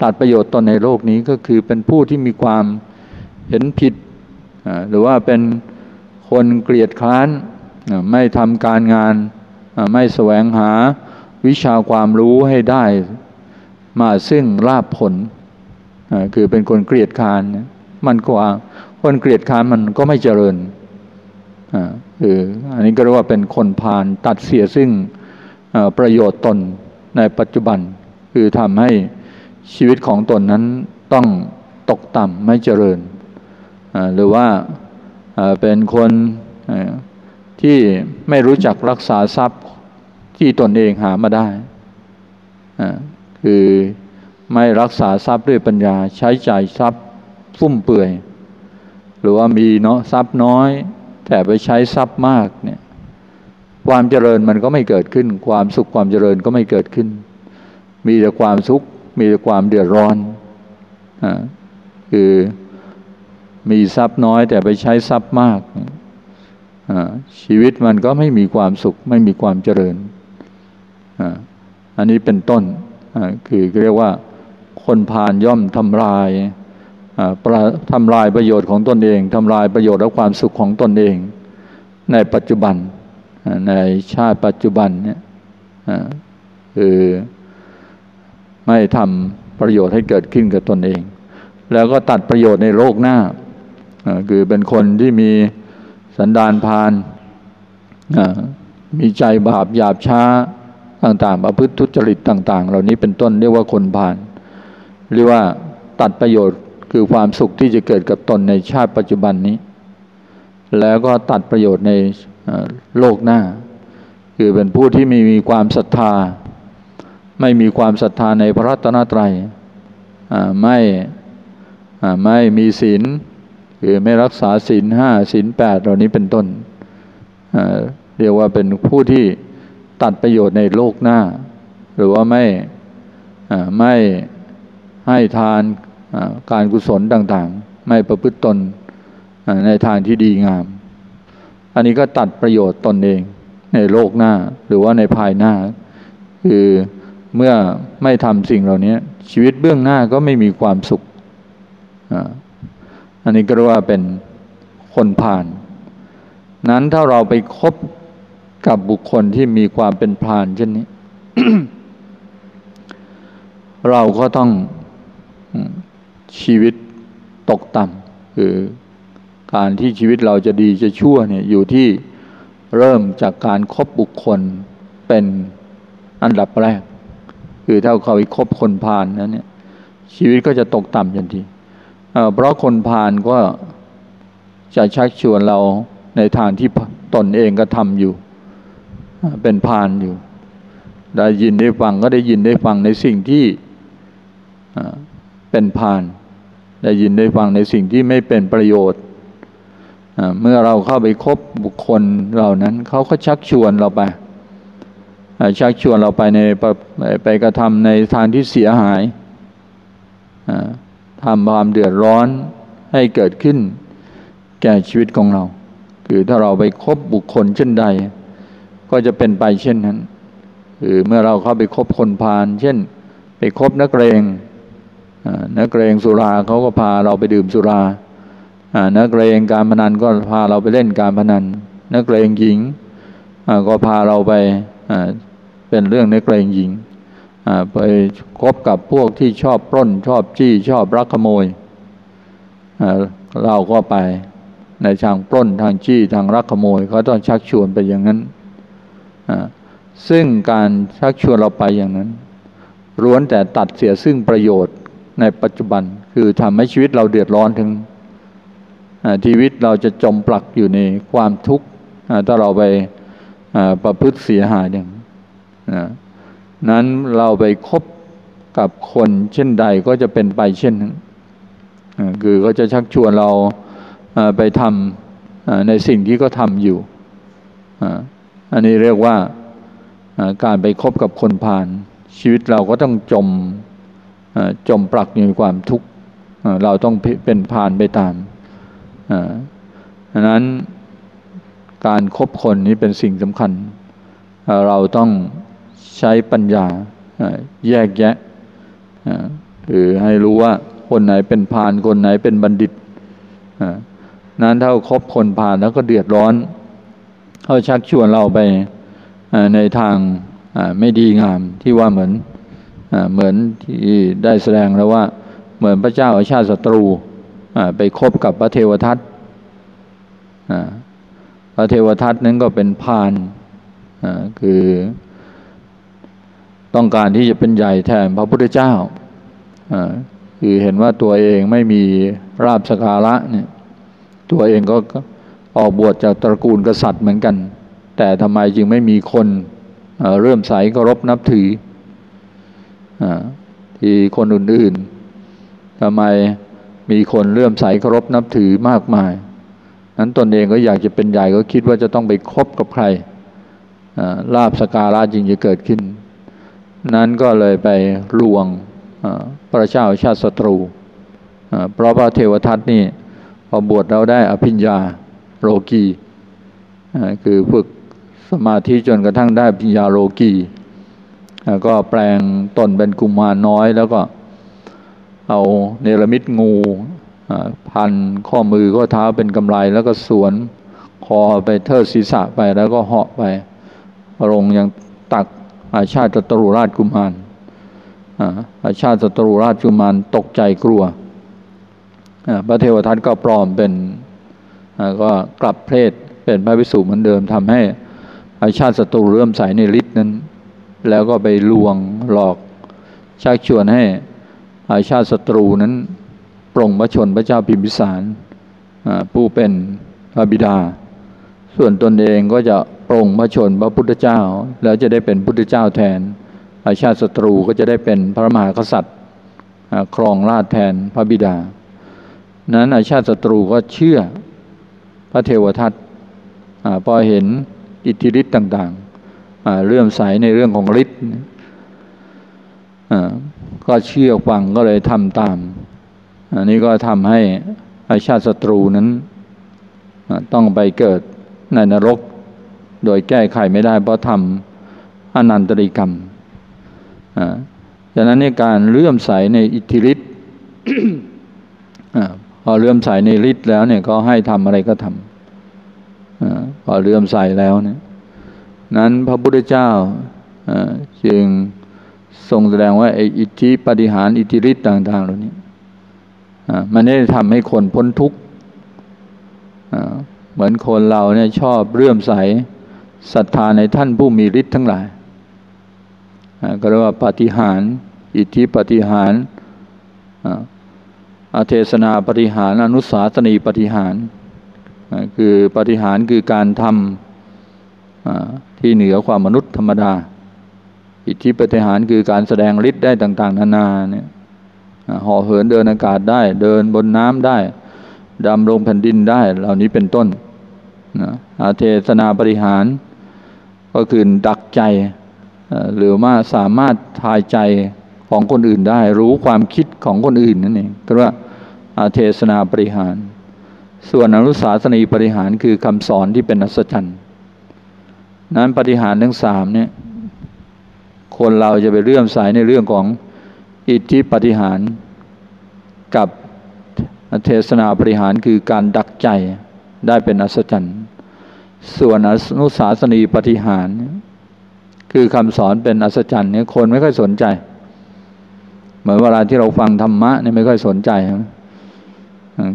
ตัดประโยชน์ตนในโลกนี้ก็คือเป็นผู้ที่มีความเห็นผิด หรือว่าเป็นคนเกลียดค้านไม่ทำการงานไม่แสวงหาวิชาความรู้ให้ได้ มาซึ่งลาบผล คือเป็นคนเกลียดคานมันกว่าคนเกลียดคานมันก็ไม่เจริญคืออันนี้ก็เรียกว่าเป็นคนพาลตัดเสียซึ่งประโยชน์ตนในปัจจุบัน คือทำให้ชีวิตของตนนั้นต้องตกต่ำไม่เจริญ หรือว่าเป็นคนที่ไม่รู้จักรักษาทรัพย์ที่ตนเองหามาได้ คือ ไม่รักษาทรัพย์ด้วยปัญญา ใช้จ่ายทรัพย์ฟุ่มเปือย หรือว่ามีเนาะทรัพย์น้อย แต่ไปใช้ทรัพย์มากเนี่ยความเจริญมันก็ไม่เกิดขึ้น ความสุขความเจริญก็ไม่เกิดขึ้น มีแต่ความสุขมีแต่ความเดือดร้อนอ่าคือมีทรัพย์น้อยแต่ไปใช้ทรัพย์มากชีวิตมันก็ไม่มีความสุขไม่มีความเจริญอันนี้เป็นต้นคือเรียกว่า คนพาลย่อมทำลายทำลายประโยชน์ของตนเองทำลายประโยชน์และความสุขของตนเอง ในปัจจุบันในชาติปัจจุบันเนี่ยคือไม่ทำประโยชน์ให้เกิดขึ้นกับตนเอง แล้วก็ตัดประโยชน์ในโลกหน้าคือเป็นคนที่มีสันดานพานมีใจบาปหยาบช้าต่างๆประพฤติทุจริตต่าง ๆ เหล่านี้เป็นต้นเรียกว่าคนพาน เรียกว่าตัดประโยชน์คือความสุขที่จะเกิดกับตนในชาติปัจจุบันนี้ แล้วก็ตัดประโยชน์ในโลกหน้า คือเป็นผู้ที่ไม่มีความศรัทธา ไม่มีความศรัทธาในพระรัตนตรัยไม่ไม่มีศีลคือไม่รักษาศีลห้าศีลแปดเหล่านี้เป็นต้นเรียกว่าเป็นผู้ที่ตัดประโยชน์ในโลกหน้า หรือว่าไม่ไม่ ให้ทานการกุศลต่างๆ ไม่ประพฤติตนในทางที่ดีงาม อันนี้ก็ตัดประโยชน์ตนเองในโลกหน้าหรือว่าในภายหน้า คือเมื่อไม่ทำสิ่งเหล่านี้ชีวิตเบื้องหน้าก็ไม่มีความสุข อันนี้ก็เรียกว่าเป็นคนผ่าน นั้นถ้าเราไปคบกับบุคคลที่มีความเป็นพานเช่นนี้ เราก็ต้อง ชีวิตตกต่ำคือการที่ชีวิตเราจะดีจะชั่วเนี่ยอยู่ที่เริ่มจากการครบบุคคลเป็นอันดับแรก คือถ้าเขาไปคบคนพาลนั้นเนี่ยชีวิตก็จะตกต่ำทันทีเพราะคนพาลก็จะชักชวนเราในทางที่ตนเองก็ทำอยู่ เป็นพานอยู่ ได้ยินได้ฟังก็ได้ยินได้ฟังในสิ่งที่ เป็นพาน ได้ยินได้ฟังในสิ่งที่ไม่เป็นประโยชน์ เมื่อเราเข้าไปคบบุคคลเหล่านั้น เขาก็ชักชวนเราไป ชักชวนเราไปในไปกระทำในทางที่เสียหายทำความเดือดร้อนให้เกิดขึ้น แก่ชีวิตของเรา คือถ้าเราไปคบบุคคลเช่นใด ก็จะเป็นไปเช่นนั้น คือเมื่อเราเข้าไปคบคนพาลเช่น ไปคบนักเรง นักเรงสุราเขาก็พาเราไปดื่มสุรานักเรงการพนันก็พาเราไปเล่นการพนัน นักเรงหญิงก็พาเราไปเป็นเรื่องนักเรงหญิงไปคบกับพวกที่ชอบปล้นชอบจี้ชอบรักขโมยเราก็ไปในทางปล้นทางจี้ทางรักขโมยเขาต้องชักชวนไปอย่างนั้นซึ่งการชักชวนเราไปอย่างนั้นล้วนแต่ตัดเสียซึ่งประโยชน์ ในปัจจุบันคือทำให้ชีวิตเราเดือดร้อนถึงชีวิตเราจะจมปลักอยู่ในความทุกข์ถ้าเราไปประพฤติเสียหายอย่างนั้นเราไปคบกับคนเช่นใดก็จะเป็นไปเช่นนั้นคือก็จะชักชวนเราไปทำในสิ่งที่ก็ทำอยู่อันนี้เรียกว่าการไปคบกับคนผ่าน ชีวิตเราก็ต้องจม จมปลักอยู่ในความทุกข์เราต้องเป็นผ่านไปตามดังนั้นการครบคนนี้เป็นสิ่งสำคัญ เราต้องใช้ปัญญาแยกแยะคือให้รู้ว่าคนไหนเป็นพานคนไหนเป็นบัณฑิตนั้นถ้าคบคนพานแล้วก็เดือดร้อนเขาชักชวนเราไปในทางไม่ดีงามที่ว่าเหมือน เหมือนที่ได้แสดงแล้วว่า เหมือนพระเจ้าอาชาติศัตรูไปคบกับพระเทวทัตพระเทวทัตนั้นก็เป็นพานคือต้องการที่จะเป็นใหญ่แทนพระพุทธเจ้าคือเห็นว่าตัวเองไม่มีราบสการะเนี่ยตัวเองก็ออกบวชจากตระกูลกษัตริย์เหมือนกัน แต่ทำไมจึงไม่มีคนเริ่มใสเคารพนับถือ ที่คนอื่นๆทำไมมีคนเลื่อมใสเคารพนับถือมากมาย นั้นตนเองก็อยากจะเป็นใหญ่ก็คิดว่าจะต้องไปคบกับใครลาบสการะจึงจะเกิดขึ้น นั้นก็เลยไปลวงพระเจ้าชาติศัตรู เพราะพระเทวทัตนี่พอบวชเราได้อภิญญาโลกี คือฝึกสมาธิจนกระทั่งได้ปัญญาโลกี ก็แปลงตนเป็นกุมารน้อยแล้วก็เอาเนรมิตงูพันข้อมือข้อเท้าเป็นกำไลแล้วก็สวนคอไปเทิดศีรษะไปแล้วก็เหาะไปลงยังตักอาชาติตรูราชกุมารอาชาติตรูราชกุมารตกใจกลัวพระเทวทัตก็ปลอมเป็นก็กลับเพศเป็นพระวิสุเหมือนเดิมทำให้อาชาติศัตรูเริ่มใส่ในฤทธิ์นั้น แล้วก็ไปลวงหลอก ชักชวนให้อาชาติศัตรูนั้นปรงพระชนพระเจ้าพิมพิสารผู้เป็นพระบิดา ส่วนตนเองก็จะปรงพระชนพระพุทธเจ้า แล้วจะได้เป็นพุทธเจ้าแทน อาชาติศัตรูก็จะได้เป็นพระมหากษัตริย์ครองราชแทนพระบิดา นั้นอาชาติศัตรูก็เชื่อพระเทวทัตพอเห็นอิทธิฤทธิ์ต่าง เรื่อมใสในเรื่องของฤทธิ์ก็เชื่อฟังก็เลยทำตาม อันนี้ก็ทำให้อาชาติศัตรูนั้นต้องไปเกิดในนรก โดยแก้ไขไม่ได้เพราะทำอนันตริกรรมดังนั้นในการเลื่อมใสในอิทธิฤทธิ์พอเลื่อมใสในฤทธิ์แล้วเนี่ยก็ให้ทำอะไรก็ทำพอเลื่อมใสแล้วเนี่ย นั้นพระพุทธเจ้าจึงทรงแสดงว่าไอ้อิทธิปฏิหารอิทธิฤทธิ์ต่าง ๆ เหล่านี้มันได้ทำให้คนพ้นทุกข์เหมือนคนเราเนี่ยชอบเรื่อมใสศรัทธาในท่านผู้มีฤทธิ์ทั้งหลายก็เรียกว่าปฏิหาร อิทธิปฏิหารอาเทศนาปฏิหารอนุสาสนีปฏิหารคือปฏิหารคือการทำ ที่เหนือความมนุษย์ธรรมดา อิทธิปฏิหารคือการแสดงฤทธิ์ได้ต่างๆ นานาเนี่ยห่อเหินเดินอากาศได้ เดินบนน้ำได้ดำลงแผ่นดินได้ เหล่านี้เป็นต้นนะอาเทศนาปริหาร ก็คือดักใจหรือว่าสามารถทายใจของคนอื่นได้ รู้ความคิดของคนอื่นนั่นเองก็ว่าอาเทศนาปริหาร ส่วนอนุสาสนีปริหารคือคำสอนที่เป็นอัศจรรย์ นั้นปฏิหารทั้งสามเนี่ยคนเราจะไปเรื่อมสายในเรื่องของอิทธิปฏิหารกับเทศนาปฏิหารคือการดักใจได้เป็นอัศจรรย์ ส่วนอนุสาสนีปฏิหาร คือคำสอนเป็นอัศจรรย์เนี่ยคนไม่ค่อยสนใจ เหมือนเวลาที่เราฟังธรรมะเนี่ยไม่ค่อยสนใจ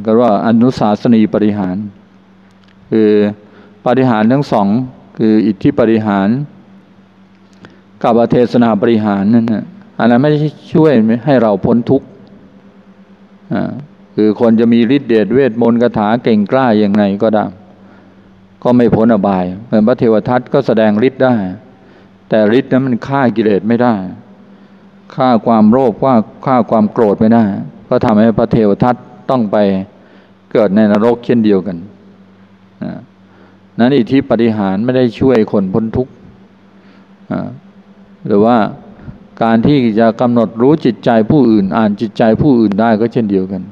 ก็ว่าอนุสาสนีปฏิหาร คือปฏิหารทั้งสอง คืออิทธิปฏิหาร กับอเทศนาบริหารนั่นนะอันนั้นไม่ใช่ช่วยให้เราพ้นทุกข์คือคนจะมีฤทธิเดชเวทมนต์คาถาเก่งกล้าอย่างไรก็ได้ก็ไม่พ้นอบาย เหมือนพระเทวทัตก็แสดงฤทธิ์ได้ แต่ฤทธิ์นั้นมันฆ่ากิเลสไม่ได้ฆ่าความโลภว่าฆ่าความโกรธไม่ได้ ก็ทำให้พระเทวทัตต้องไปเกิดในนรกเช่นเดียวกันนั้ นั่นอิทธิปฏิหารไม่ได้ช่วยคนพ้นทุกข์หรือว่าการที่จะกำหนดรู้จิตใจผู้อื่น อ่านจิตใจผู้อื่นได้ก็เช่นเดียวกัน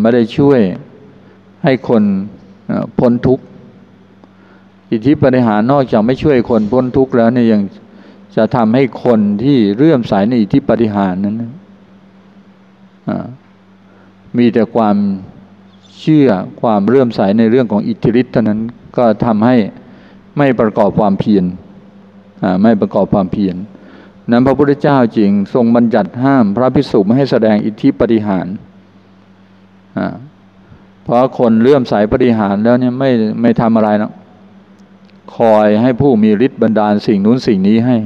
ไม่ได้ช่วยให้คนพ้นทุกข์อิทธิปฏิหารนอกจากไม่ช่วยคนพ้นทุกข์แล้วเนี่ยยังจะทำให้คนที่เรื่อมสในอิทธิปฏิหารนั้นมีแต่ความเชื่อความเรื่อมใสในเรื่องของอิทธิฤทธิ์เท่านั้น ก็ทำให้ไม่ประกอบความเพียรไม่ประกอบความเพียรนั้นพระพุทธเจ้าจริงทรงบัญญัติห้ามพระภิกษุไม่ให้แสดงอิทธิปฏิหารเพราะคนเลื่อมใสปฏิหารแล้วเนี่ยไม่ไม่ทำอะไรนะคอยให้ผู้มีฤทธิ์บันดาลสิ่งนู้นสิ่งนี้ให้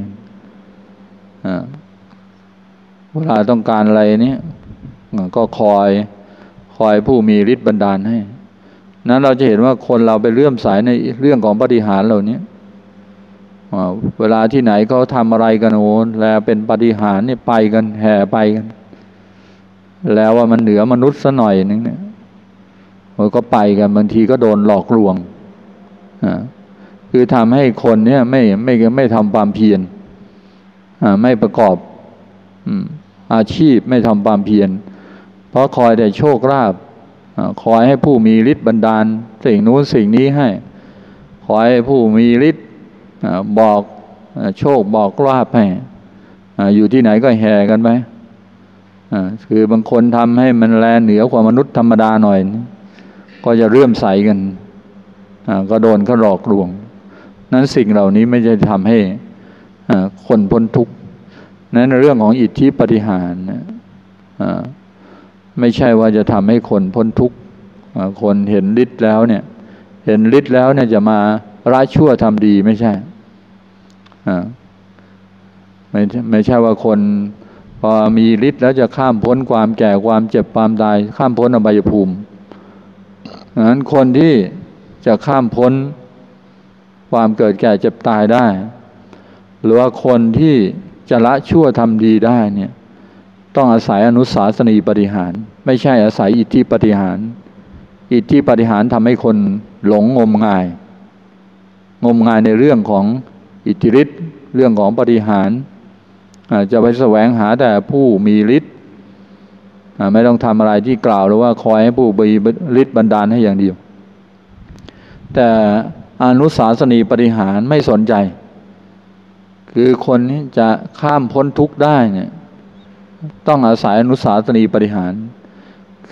เวลาต้องการอะไรเนี่ยก็คอยคอยผู้มีฤทธิ์บันดาลให้ นั้นเราจะเห็นว่าคนเราไปเลื่อมใสในเรื่องของปฏิหารเหล่านี้เวลาที่ไหนเขาทำอะไรกันโอ้แล้วเป็นปฏิหารนี่ไปกันแห่ไปกัน แล้วว่ามันเหนือมนุษย์ซะหน่อยนึงเนี่ยก็ไปกันบางทีก็โดนหลอกลวงคือทำให้คนเนี่ยไม่ไม่ไม่ทำความเพียรไม่ประกอบอาชีพไม่ทำความเพียรเพราะคอยแต่โชคลาภ คอยให้ผู้มีฤทธิ์บันดาล สิ่งนู้นสิ่งนี้ให้คอยให้ผู้มีฤทธิ์บอกโชคบอกลาภให้อยู่ที่ไหนก็แห่กันไปคือบางคนทำให้มันแลเหนือกว่ามนุษย์ธรรมดาหน่อย ก็จะเรื่มใสกันก็โดนเขาหลอกลวง นั้นสิ่งเหล่านี้ไม่จะทำให้คนพ้นทุกข์นั้นเรื่องของอิทธิปฏิหาร ไม่ใช่ว่าจะทำให้คนพ้นทุกข์คนเห็นฤทธิ์แล้วเนี่ย เห็นฤทธิ์แล้วเนี่ยจะมาละชั่วทำดีไม่ใช่ไม่ไม่ใช่ว่าคนพอมีฤทธิ์แล้วจะข้ามพ้นความแก่ความเจ็บความตาย ข้ามพ้นอบายภูมิดังนั้นคนที่จะข้ามพ้นความเกิดแก่เจ็บตายได้ หรือว่าคนที่จะละชั่วทำดีได้เนี่ย ต้องอาศัยอนุสาสนีปฏิหาร ไม่ใช่อาศัยอิทธิปฏิหาร อิทธิปฏิหารทำให้คนหลงงมงาย งมงายในเรื่องของอิทธิฤทธิ์เรื่องของปฏิหารจะไปแสวงหาแต่ผู้มีฤทธิ์ไม่ต้องทำอะไรที่กล่าวหรือว่าคอยให้ผู้มีฤทธิ์บันดาลให้อย่างเดียว แต่อนุสาสนีปฏิหารไม่สนใจ คือคนนี้จะข้ามพ้นทุกข์ได้เนี่ยต้องอาศัยอนุสาสนีปริหาร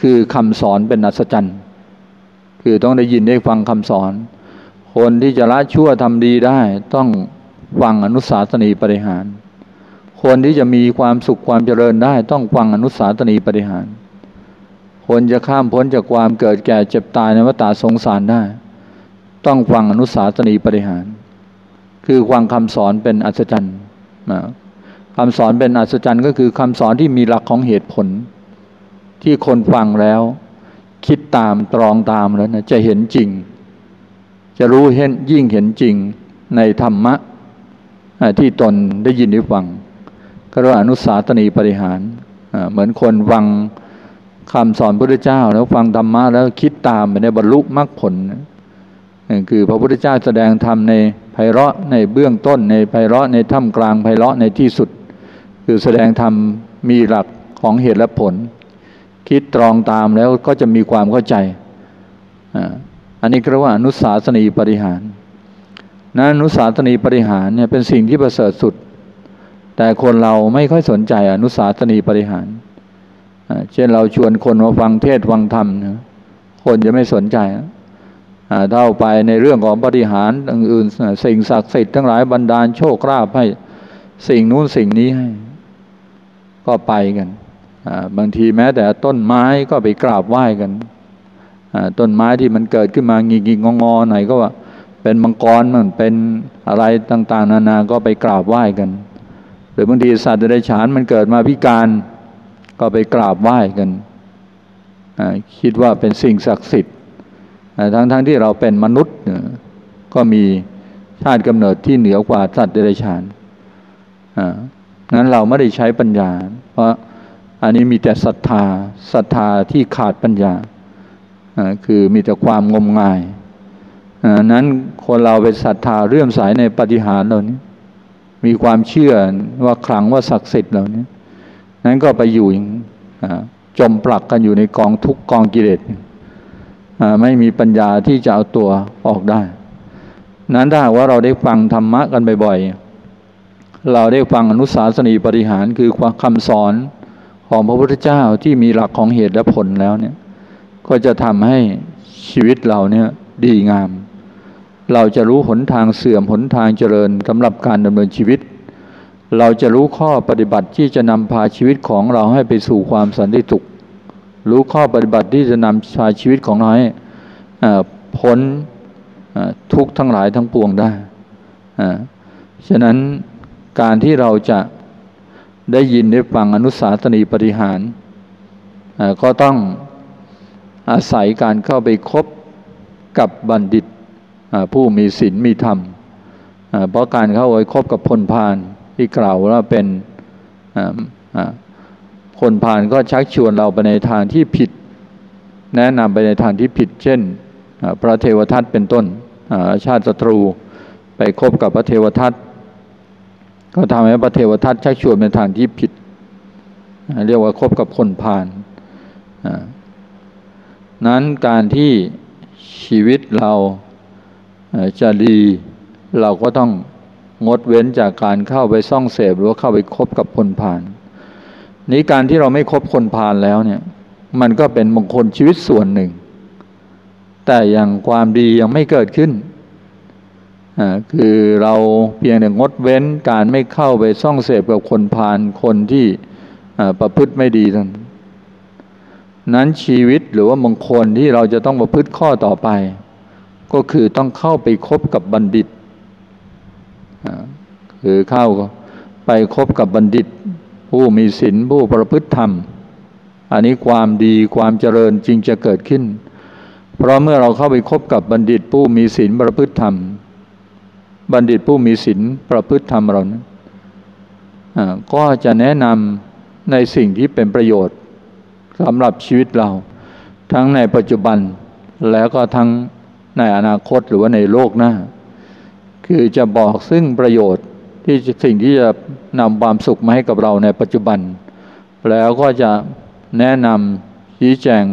คือคำสอนเป็นอัศจรรย์ คือต้องได้ยินได้ฟังคำสอน คนที่จะละชั่วทำดีได้ต้องฟังอนุสาสนีปริหาร คนที่จะมีความสุขความเจริญได้ ต้องฟังอนุสาสนีปริหาร คนจะข้ามพ้นจากความเกิดแก่เจ็บตายในวัฏสงสารได้ ต้องฟังอนุสาสนีปริหาร คือฟังคำสอนเป็นอัศจรรย์คำสอนเป็นอัศจรรย์ก็คือคำสอนที่มีหลักของเหตุผล ที่คนฟังแล้ว คิดตามตรองตามแล้วนะจะเห็นจริง จะรู้เห็นยิ่งเห็นจริงในธรรมะที่ตนได้ยินได้ฟังก็เรียกว่าอนุสาตนีปริหารเหมือนคนฟังคำสอนพระพุทธเจ้า แล้วฟังธรรมะแล้วคิดตามไปในบรรลุมรรคผลคือพระพุทธเจ้าแสดงธรรมในไพเราะในเบื้องต้นในไพเราะในท่ามกลางไพเราะในที่สุด คือแสดงธรรมมีหลักของเหตุและผล คิดตรองตามแล้วก็จะมีความเข้าใจ อันนี้เรียกว่าอนุสาสนีปริหารนั้นอนุสาสนีปริหารเนี่ยเป็นสิ่งที่ประเสริฐสุด แต่คนเราไม่ค่อยสนใจอนุสาสนีปริหาร เช่นเราชวนคนมาฟังเทศฟังธรรมคนจะไม่สนใจเท่าไปในเรื่องของปฏิหารอื่นสิ่งศักดิ์สิทธิ์ทั้งหลายบรรดาลโชคลาภให้สิ่งนู้นสิ่งนี้ให้ ก็ไปกัน บางทีแม้แต่ต้นไม้ก็ไปกราบไหว้กันต้นไม้ที่มันเกิดขึ้นมางีงีงงอหน่อยก็ว่าเป็นมังกรมันเป็นอะไรต่าง ๆ นานาก็ไปกราบไหว้กัน หรือบางทีสัตว์เดรัจฉานมันเกิดมาพิการก็ไปกราบไหว้กันคิดว่าเป็นสิ่งศักดิ์สิทธิ์ทั้งๆทที่เราเป็นมนุษย์ก็มีชาติกำเนิดที่เหนือกว่าสัตว์เดรัจฉานนั้นเราไม่ได้ใช้ปัญญา เพราะ อันนี้มีแต่ศรัทธาศรัทธาที่ขาดปัญญาคือมีแต่ความงมงายนั้นคนเราเป็นศรัทธาเรื่อมสายในปฏิหารเหล่านี้ มีความเชื่อว่าครั้งว่าศักดิ์สิทธิ์เหล่านี้ นั้นก็ไปอยู่จมปลักกันอยู่ในกองทุกกองกิเลสไม่มีปัญญาที่จะเอาตัวออกได้ นั้นถ้าว่าเราได้ฟังธรรมะกันบ่อยๆ เราได้ฟังอนุสาสนีปริหารคือคำสอน ของพระพุทธเจ้าที่มีหลักของเหตุและผลแล้วเนี่ย ก็จะทำให้ชีวิตเราเนี่ยดีงาม เราจะรู้หนทางเสื่อมหนทางเจริญสำหรับการดำเนินชีวิต เราจะรู้ข้อปฏิบัติที่จะนำพาชีวิตของเราให้ไปสู่ความสันติสุข รู้ข้อปฏิบัติที่จะนำชาชีวิตของเราให้พ้นทุกทั้งหลายทั้งปวงได้ ฉะนั้นการที่เราจะ ได้ยินได้ฟังอนุสาสนีปฏิหาร ก็ต้องอาศัยการเข้าไปคบกับบัณฑิตผู้มีศีลมีธรรม เพราะการเข้าไปคบกับพลพานที่กล่าวว่าเป็นคนพานก็ชักชวนเราไปในทางที่ผิด แนะนำไปในทางที่ผิด เช่น พระเทวทัตเป็นต้นชาติศัตรูไปคบกับพระเทวทัต ก็ทำให้พระเทวทัตชักชวนในทางที่ผิด เรียกว่าคบกับคนพาลนั้นการที่ชีวิตเราจะดีเราก็ต้องงดเว้นจากการเข้าไปซ่องเสพหรือว่าเข้าไปคบกับคนพาลนี้การที่เราไม่คบคนพาลแล้วเนี่ย มันก็เป็นมงคลชีวิตส่วนหนึ่ง แต่อย่างความดียังไม่เกิดขึ้น คือเราเพียงแต่งดเว้นการไม่เข้าไปซ่องเสพกับคนพาลคนที่ประพฤติไม่ดีนั้นนั้นชีวิตหรือว่ามงคลที่เราจะต้องประพฤติข้อต่อไป ก็คือต้องเข้าไปคบกับบัณฑิตคือเข้าไปคบกับบัณฑิต ผู้มีศีลผู้ประพฤติธรรม อันนี้ความดีความเจริญจริงจะเกิดขึ้น เพราะเมื่อเราเข้าไปคบกับบัณฑิตผู้มีศีลประพฤติธรรม บัณฑิตผู้มีศีลประพฤติธรรมเรานั้นก็จะแนะนำในสิ่งที่เป็นประโยชน์สำหรับชีวิตเรา ทั้งในปัจจุบันแล้วก็ทั้งในอนาคตหรือว่าในโลกหน้า คือจะบอกซึ่งประโยชน์ที่สิ่งที่จะนำความสุขมาให้กับเราในปัจจุบัน แล้วก็จะแนะนำชี้แจง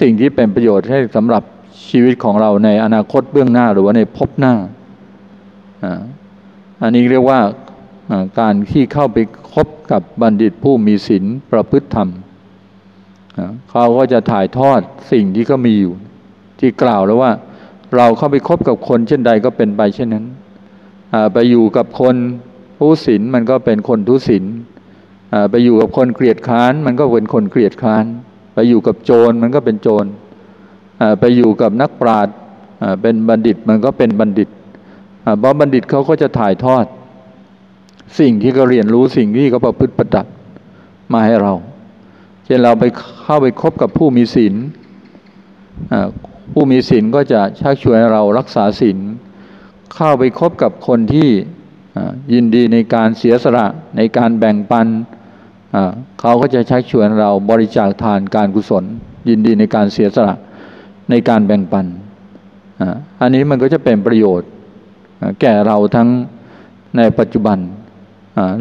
สิ่งที่เป็นประโยชน์ให้สำหรับชีวิตของเราในอนาคตเบื้องหน้าหรือว่าในภพหน้า อันนี้เรียกว่าการที่เข้าไปคบกับบัณฑิตผู้มีศีลประพฤติธรรม เขาก็จะถ่ายทอดสิ่งที่เขามีอยู่ ที่กล่าวแล้วว่า เราเข้าไปคบกับคนเช่นใดก็เป็นไปเช่นนั้น ไปอยู่กับคนผู้ศีลมันก็เป็นคนทุศีลไปอยู่กับคนเกลียดค้าน มันก็เป็นคนเกลียดค้าน ไปอยู่กับโจรมันก็เป็นโจรไปอยู่กับนักปราชญ์เป็นบัณฑิตมันก็เป็นบัณฑิต เพราะบัณฑิตเขาก็จะถ่ายทอด สิ่งที่เขาเรียนรู้สิ่งที่เขาประพฤติปฏิบัติมาให้เรา เช่นเราไปเข้าไปคบกับผู้มีศีลผู้มีศีลก็จะชักชวนเรารักษาศีลเข้าไปคบกับคนที่ยินดีในการเสียสละในการแบ่งปันเขาก็จะชักชวนเราบริจาคทานการกุศล ยินดีในการเสียสละในการแบ่งปัน อันนี้มันก็จะเป็นประโยชน์ แก่เราทั้งในปัจจุบัน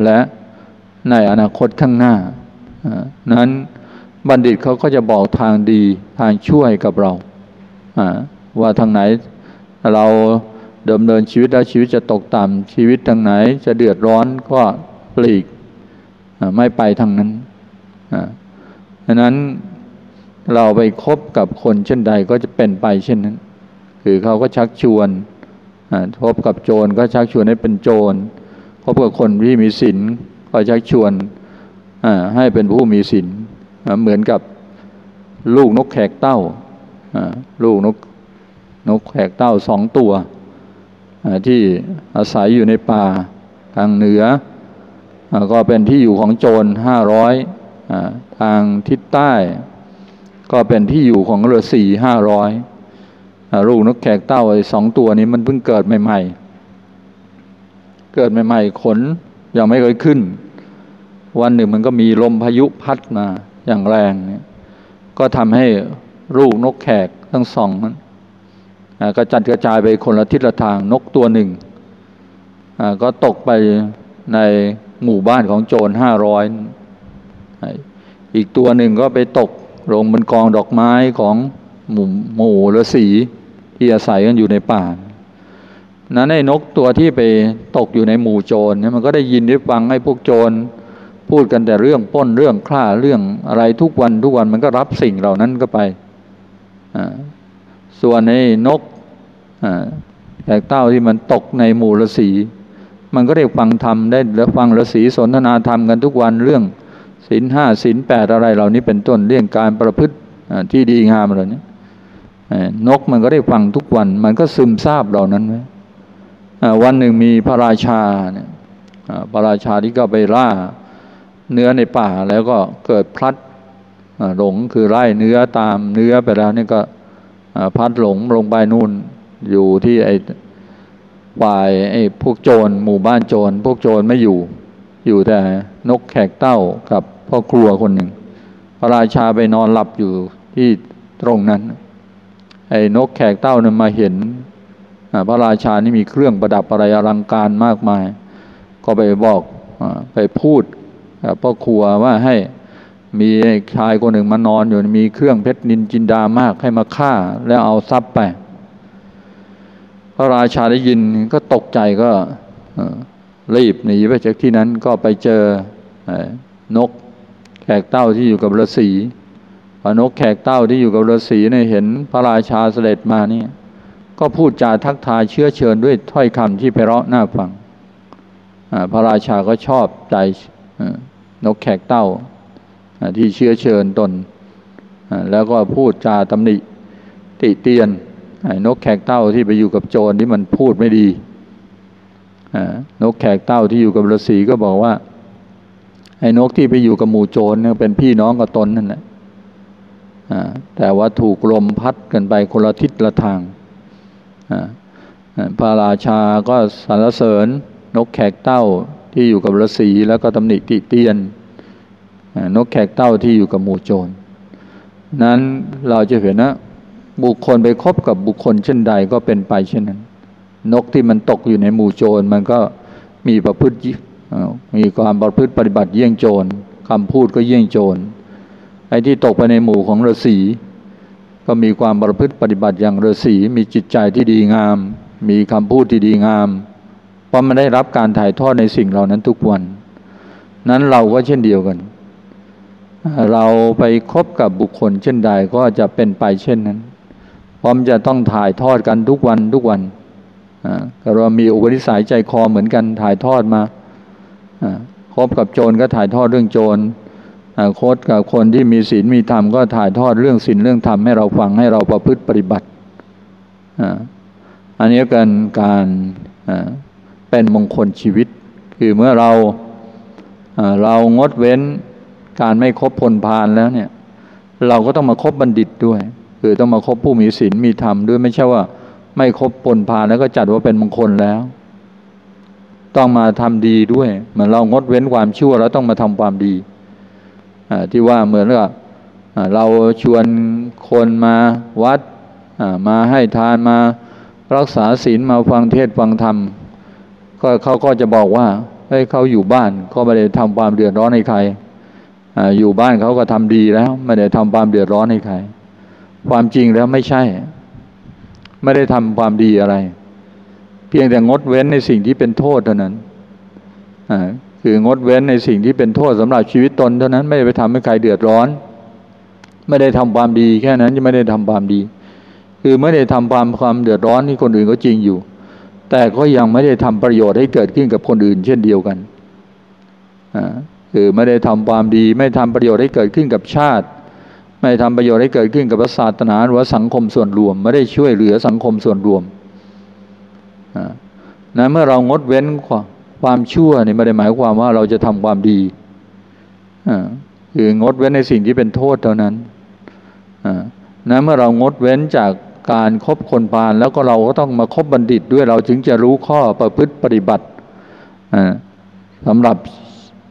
และในอนาคตข้างหน้านั้นบัณฑิตเขาก็จะบอกทางดีทางช่วยกับเรา ว่าทางไหนเราดำเนินชีวิตแล้วชีวิตจะตกต่ำชีวิตทางไหนจะเดือดร้อนก็ปลีกไม่ไปทางนั้นดังนั้นเราไปคบกับคนเช่นใดก็จะเป็นไปเช่นนั้น คือเขาก็ชักชวน พบกับโจรก็ชักชวนให้เป็นโจรพบกับคนที่มีศีลก็ชักชวนให้เป็นผู้มีศีลเหมือนกับลูกนกแขกเต้าลูกนกนกแขกเต้าสองตัวที่อาศัยอยู่ในป่าทางเหนือ ก็เป็นที่อยู่ของโจรห้าร้อยทางทิศใต้ ก็เป็นที่อยู่ของฤาษีห้าร้อย ลูกนกแขกเต้าไอ้สองตัวนี้มันเพิ่งเกิดใหม่ๆ เกิดใหม่ ๆ ขนยังไม่เคยขึ้น วันหนึ่งมันก็มีลมพายุพัดมาอย่างแรงเนี่ยก็ทำให้ลูกนกแขกทั้งสองนั้นก็จัดกระจายไปคนละทิศละทางนกตัวหนึ่งก็ตกไปในหมู่บ้านของโจรห้าร้อยอีกตัวหนึ่งก็ไปตกลงบนกองดอกไม้ของหมู่หมู่ฤาษี ที่อาศัยกันอยู่ในป่า นั้นไอ้นกตัวที่ไปตกอยู่ในหมู่โจรเนี่ยมันก็ได้ยินได้ฟังให้พวกโจร พูดกันแต่เรื่องป้นเรื่องฆ่าเรื่องอะไรทุกวันทุกวันมันก็รับสิ่งเหล่านั้นก็ไป ส่วนไอ้นกแขกเต้าที่มันตกในหมู่ฤาษีมันก็ได้ฟังธรรมได้แล้วฟังฤาษีสนทนาธรรมกันทุกวันเรื่องศีลห้าศีลแปดอะไรเหล่านี้เป็นต้นเรื่องการประพฤติที่ดีงามเหล่านี้ นกมันก็ได้ฟังทุกวัน มันก็ซึมซาบเหล่านั้นไว้วันหนึ่งมีพระราชาเนี่ยพระราชาที่ก็ไปล่าเนื้อในป่าแล้วก็เกิดพลัดหลงคือไล่เนื้อตามเนื้อไปแล้วนี่ก็พัดหลงลงไปนู่นอยู่ที่ไอ้ป่ายไอ้พวกโจรหมู่บ้านโจรพวกโจรไม่อยู่ อยู่แต่นกแขกเต้ากับพ่อครัวคนหนึ่ง พระราชาไปนอนหลับอยู่ที่ตรงนั้น ไอ้นกแขกเต้าเนี่ยมาเห็นพระราชานี่มีเครื่องประดับอะไรอลังการมากมาย ก็ไปบอกไปพูดกับพ่อครัวว่าให้มีชายคนหนึ่งมานอนอยู่มีเครื่องเพชรนินจินดามากให้มาฆ่าแล้วเอาทรัพย์ไป พระราชาได้ยินก็ตกใจก็รีบหนีไปจากที่นั้นก็ไปเจอนกแขกเต้าที่อยู่กับฤาษี นกแขกเต้าที่อยู่กับฤาษีเนี่ยเห็นพระราชาเสด็จมานี่ก็พูดจาทักทายเชื้อเชิญด้วยถ้อยคำที่ไพเราะน่าฟังพระราชาก็ชอบใจนกแขกเต้าที่เชื้อเชิญตน แล้วก็พูดจาตำหนิติเตียนนกแขกเต้าที่ไปอยู่กับโจรที่มันพูดไม่ดีนกแขกเต้าที่อยู่กับฤาษีก็บอกว่าไอ้นกที่ไปอยู่กับหมู่โจรเนี่ยเป็นพี่น้องกับตนนั่นแหละ แต่ว่าถูกลมพัดกันไปคนละทิศละทาง พระราชาก็สรรเสริญนกแขกเต้าที่อยู่กับฤาษีแล้วก็ตำหนิติเตียน นกแขกเต้าที่อยู่กับหมู่โจร นั้นเราจะเห็นนะบุคคลไปคบกับบุคคลเช่นใดก็เป็นไปเช่นนั้น นกที่มันตกอยู่ในหมู่โจรมันก็มีประพฤติมีความประพฤติปฏิบัติเยี่ยงโจรคำพูดก็เยี่ยงโจร ไอ้ที่ตกไปในหมู่ของฤาษีก็มีความประพฤติปฏิบัติอย่างฤาษีมีจิตใจที่ดีงาม มีคำพูดที่ดีงาม เพราะมันได้รับการถ่ายทอดในสิ่งเหล่านั้นทุกวัน นั้นเราก็เช่นเดียวกัน เราไปคบกับบุคคลเช่นใดก็จะเป็นไปเช่นนั้นพร้อมจะต้องถ่ายทอดกันทุกวันทุกวันเรามีอุปนิสัยใจคอเหมือนกันถ่ายทอดมาคบกับโจรก็ถ่ายทอดเรื่องโจร โคดกับคนที่มีศีลมีธรรมก็ถ่ายทอดเรื่องศีลเรื่องธรรมให้เราฟังให้เราประพฤติปฏิบัติอันนี้เป็นการเป็นมงคลชีวิต คือเมื่อเราเรางดเว้นการไม่คบพลพานแล้วเนี่ยเราก็ต้องมาคบบัณฑิตด้วย คือต้องมาคบผู้มีศีลมีธรรมด้วยไม่ใช่ว่าไม่คบพลพานแล้วก็จัดว่าเป็นมงคลแล้ว ต้องมาทำดีด้วยเหมือนเรางดเว้นความชั่วแล้วต้องมาทำความดี ที่ว่าเหมือนกับเราชวนคนมาวัดมาให้ทานมารักษาศีลมาฟังเทศฟังธรรมก็เขาก็จะบอกว่าเฮ้ยเขาอยู่บ้านก็ไม่ได้ทำความเดือดร้อนให้ใครอยู่บ้านเขาก็ทำดีแล้ว ไม่ได้ทำความเดือดร้อนให้ใคร ความจริงแล้วไม่ใช่ ไม่ได้ทำความดีอะไร เพียงแต่งดเว้นในสิ่งที่เป็นโทษเท่านั้น คืองดเว้นในสิ่งที่เป็นโทษสำหรับชีวิตตนเท่านั้นไม่ได้ไปทำให้ใครเดือดร้อน ไม่ได้ทำความดีแค่นั้นจะไม่ได้ทำความดี คือไม่ได้ทำความความเดือดร้อนที่คนอื่นก็จริงอยู่ แต่ก็ยังไม่ได้ทำประโยชน์ให้เกิดขึ้นกับคนอื่น เช่นเดียวกันคือไม่ได้ทำความดี ไม่ทำประโยชน์ให้เกิดขึ้นกับชาติ ไม่ทำประโยชน์ให้เกิดขึ้นกับศาสนาหรือสังคมส่วนรวม ไม่ได้ช่วยเหลือสังคมส่วนรวมนะเมื่อเรางดเว้นความ ความชั่วนี่ไม่ได้หมายความว่าเราจะทำความดีคืองดเว้นในสิ่งที่เป็นโทษเท่านั้นนะเมื่อเรางดเว้นจากการครบคนพาลแล้วก็เราก็ต้องมาคบบัณฑิตด้วยเราถึงจะรู้ข้อประพฤติปฏิบัติสำหรับ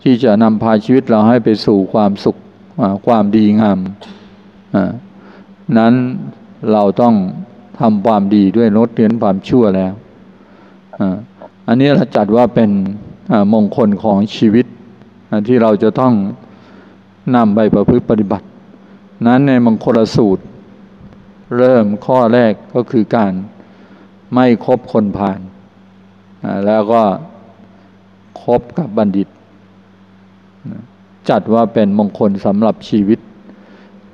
ที่จะนำพาชีวิตเราให้ไปสู่ความสุขความดีงามนั้นเราต้องทำความดีด้วยลดเลือนความชั่วแล้ว อันนี้เราจัดว่าเป็นมงคลของชีวิตที่เราจะต้องนำไปประพฤติปฏิบัติ นั้นในมงคลสูตร เริ่มข้อแรกก็คือการไม่คบคนผ่าน แล้วก็คบกับบัณฑิต จัดว่าเป็นมงคลสำหรับชีวิต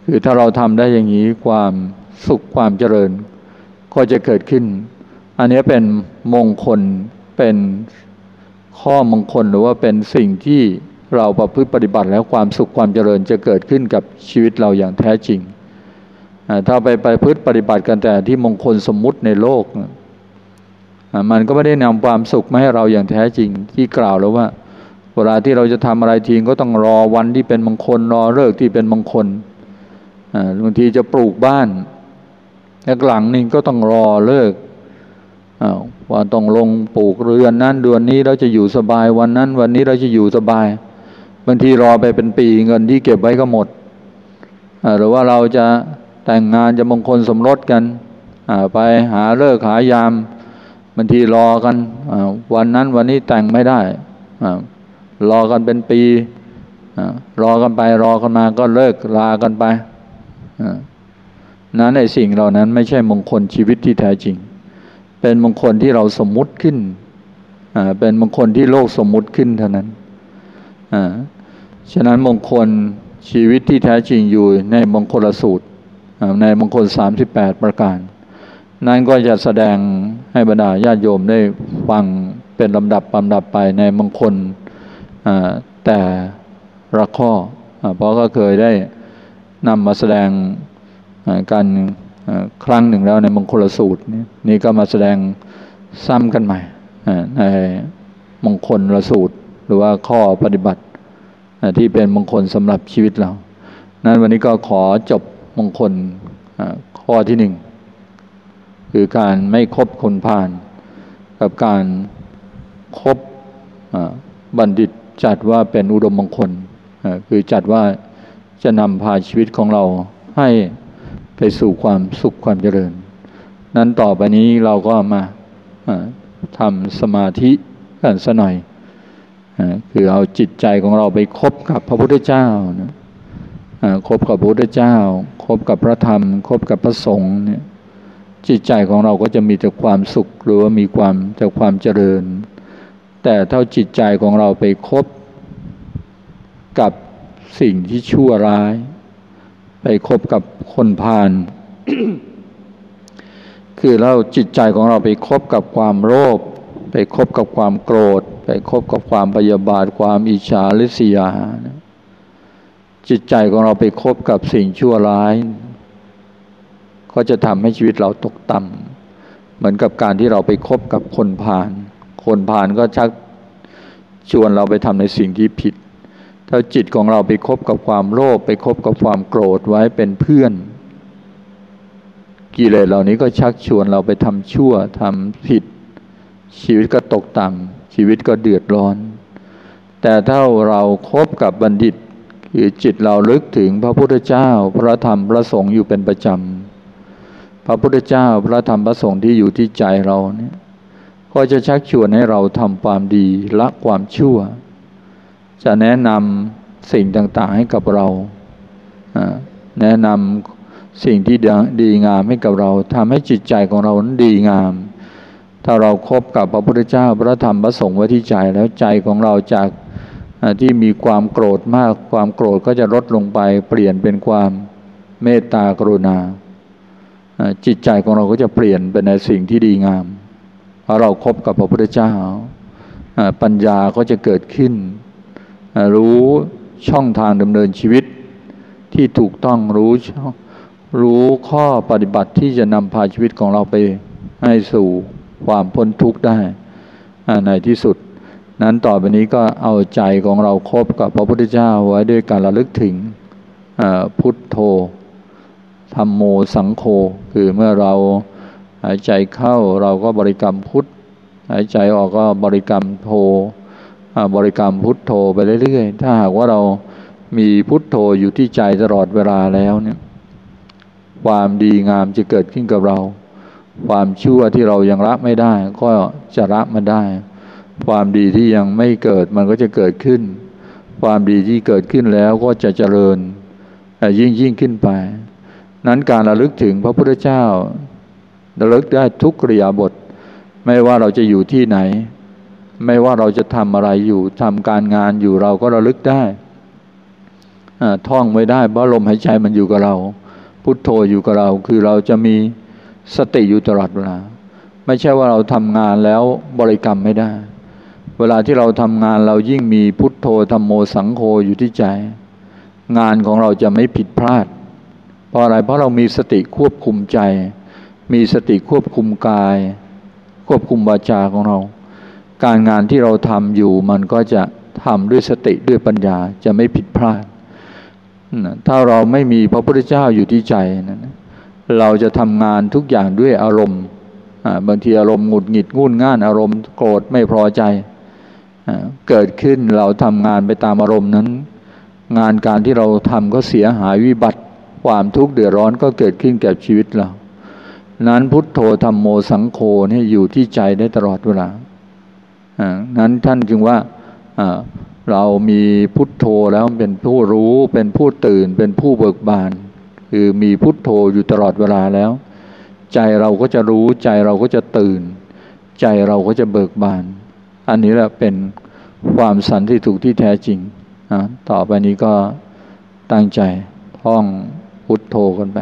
คือถ้าเราทำได้อย่างนี้ความสุขความเจริญ ก็จะเกิดขึ้น อันนี้เป็นมงคล เป็นข้อมงคลหรือว่าเป็นสิ่งที่เราประพฤติปฏิบัติแล้วความสุขความเจริญจะเกิดขึ้นกับชีวิตเราอย่างแท้จริง ถ้าไปไปพฤติปฏิบัติกันแต่ที่มงคลสมมุติในโลก มันก็ไม่ได้นำความสุขมาให้เราอย่างแท้จริงที่กล่าวแล้วว่า เวลาที่เราจะทำอะไรทีก็ต้องรอวันที่เป็นมงคลรอเลิกที่เป็นมงคลบางทีจะปลูกบ้านแล้วหลังนึงก็ต้องรอเลิก ว่าต้องลงปลูกเรือนนั้นเดือนนี้เราจะอยู่สบายวันนั้น วันนี้เราจะอยู่สบายบางทีรอไปเป็นปีเงินที่เก็บไว้ก็หมดหรือว่าเราจะแต่งงานจะมงคลสมรสกันไปหาเลิกหายามบางทีรอกันวันนั้นวันนี้แต่งไม่ได้รอกันเป็นปีรอกันไปรอกันมาก็เลิกลากันไปนั้นในสิ่งเหล่านั้นไม่ใช่มงคลชีวิตที่แท้จริง เป็นมงคลที่เราสมมุติขึ้นเป็นมงคลที่โลกสมมุติขึ้นเท่านั้นฉะนั้นมงคลชีวิตที่แท้จริงอยู่ในมงคลสูตร ในมงคลสามสิบแปดประการ นั้นก็จะแสดงให้บรรดาญาติโยมได้ฟังเป็นลำดับลำดับไปในมงคลแต่ละข้อ เพราะก็เคยได้นำมาแสดงการ ครั้งหนึ่งแล้วในมงคลสูตรนี่ก็มาแสดงซ้ำกันใหม่ในมงคลละสูตร หรือว่าข้อปฏิบัติที่เป็นมงคลสำหรับชีวิตเรา นั้นวันนี้ก็ขอจบมงคลข้อที่หนึ่งคือการไม่คบคนผ่านกับการครบบัณฑิตจัดว่าเป็นอุดมมงคล คือจัดว่าจะนำพาชีวิตของเราให้ ไปสู่ความสุขความเจริญ นั้นต่อไปนี้เราก็มาทำสมาธิกันสัหน่อยคือเอาจิตใจของเราไปคบกับพระพุทธเจ้านะคบกับพระพุทธเจ้า คบกับพระธรรม คบกับพระสงฆ์เนี่ยจิตใจของเราก็จะมีแต่ความสุขหรือว่ามีความแต่ความเจริญ แต่เท่าจิตใจของเราไปคบกับสิ่งที่ชั่วร้าย ไปคบกับคนพาลคือเราจิตใจของเราไปคบกับความโลภไปคบกับความโกรธ ไปคบกับความพยาบาท ความอิจฉาริษยา จิตใจของเราไปคบกับสิ่งชั่วร้าย ก็จะทำให้ชีวิตเราตกต่ำเหมือนกับการที่เราไปคบกับคนพาลคนพาลก็ชักชวนเราไปทำในสิ่งที่ผิด ถ้าจิตของเราไปคบกับความโลภไปคบกับความโกรธไว้เป็นเพื่อน กิเลสเหล่านี้ก็ชักชวนเราไปทำชั่วทำผิด ชีวิตก็ตกต่ำชีวิตก็เดือดร้อน แต่ถ้าเราครบกับบัณฑิต คือจิตเราลึกถึงพระพุทธเจ้า พระธรรมพระสงฆ์อยู่เป็นประจำพระพุทธเจ้าพระธรรมพระสงฆ์ที่อยู่ที่ใจเราเนี่ยก็จะชักชวนให้เราทำความดีละความชั่ว จะแนะนำสิ่งต่างๆให้กับเราแนะนำสิ่งที่ดีงามให้กับเราทำให้จิตใจของเรานั้นดีงาม ถ้าเราครบกับพระพุทธเจ้าพระธรรมพระสงฆ์ไว้ที่ใจแล้วใจของเราจากที่มีความโกรธมากความโกรธก็จะลดลงไป เปลี่ยนเป็นความเมตตากรุณา จิตใจของเราก็จะเปลี่ยนเป็นในสิ่งที่ดีงามพอเราครบกับพระพุทธเจ้าปัญญาก็จะเกิดขึ้น รู้ช่องทางดำเนินชีวิต ที่ถูกต้องรู้รู้ข้อปฏิบัติที่จะนำพาชีวิตของเราไปให้สู่ความพ้นทุกข์ได้ในที่สุด นั้นต่อไปนี้ก็เอาใจของเราครบกับพระพุทธเจ้าไว้ด้วยการระลึกถึงพุทโธธรรมโมสังโฆคือเมื่อเราหายใจเข้าเราก็บริกรรมพุทหายใจออกก็บริกรรมโธ บริกรรมพุทโธไปเรื่อยๆ ถ้าหากว่าเรามีพุทโธอยู่ที่ใจตลอดเวลาแล้วเนี่ยความดีงามจะเกิดขึ้นกับเรา ความชั่วที่เรายังละไม่ได้ ก็จะละมันได้ ความดีที่ยังไม่เกิดมันก็จะเกิดขึ้น ความดีที่เกิดขึ้นแล้วก็จะเจริญยิ่งยิ่งขึ้นไป นั้นการระลึกถึงพระพุทธเจ้าระลึกได้ทุกกริยาบท ไม่ว่าเราจะอยู่ที่ไหน ไม่ว่าเราจะทำอะไรอยู่ทำการงานอยู่เราก็ระลึกได้ท่องไว้ได้เพราะลมหายใจมันอยู่กับเรา พุทโธอยู่กับเรา คือเราจะมีสติอยู่ตลอดเวลา ไม่ใช่ว่าเราทำงานแล้วบริกรรมไม่ได้ เวลาที่เราทำงานเรายิ่งมีพุทโธธรรมโมสังโฆอยู่ที่ใจ งานของเราจะไม่ผิดพลาด เพราะอะไรเพราะเรามีสติควบคุมใจ มีสติควบคุมกาย ควบคุมวาจาของเรา การงานที่เราทำอยู่มันก็จะทำด้วยสติด้วยปัญญาจะไม่ผิดพลาดนะถ้าเราไม่มีพระพุทธเจ้าอยู่ที่ใจนะเราจะทำงานทุกอย่างด้วยอารมณ์บางทีอารมณ์หงุดหงิดงุ่นง่านอารมณ์โกรธไม่พอใจเกิดขึ้นเราทำงานไปตามอารมณ์นั้น งานการที่เราทำก็เสียหายวิบัติ ความทุกข์เดือดร้อนก็เกิดขึ้นแก่ชีวิตเรา นั้นพุทโธธรรมโมสังโฆเนี่ยอยู่ที่ใจได้ตลอดเวลา นั้นท่านจึงว่าเรามีพุทโธแล้วเป็นผู้รู้เป็นผู้ตื่นเป็นผู้เบิกบาน คือมีพุทโธอยู่ตลอดเวลาแล้ว ใจเราก็จะรู้ใจเราก็จะตื่น ใจเราก็จะเบิกบาน อันนี้แหละเป็นความสันที่ถูกที่แท้จริงนะต่อไปนี้ก็ตั้งใจท่องพุทโธกันไป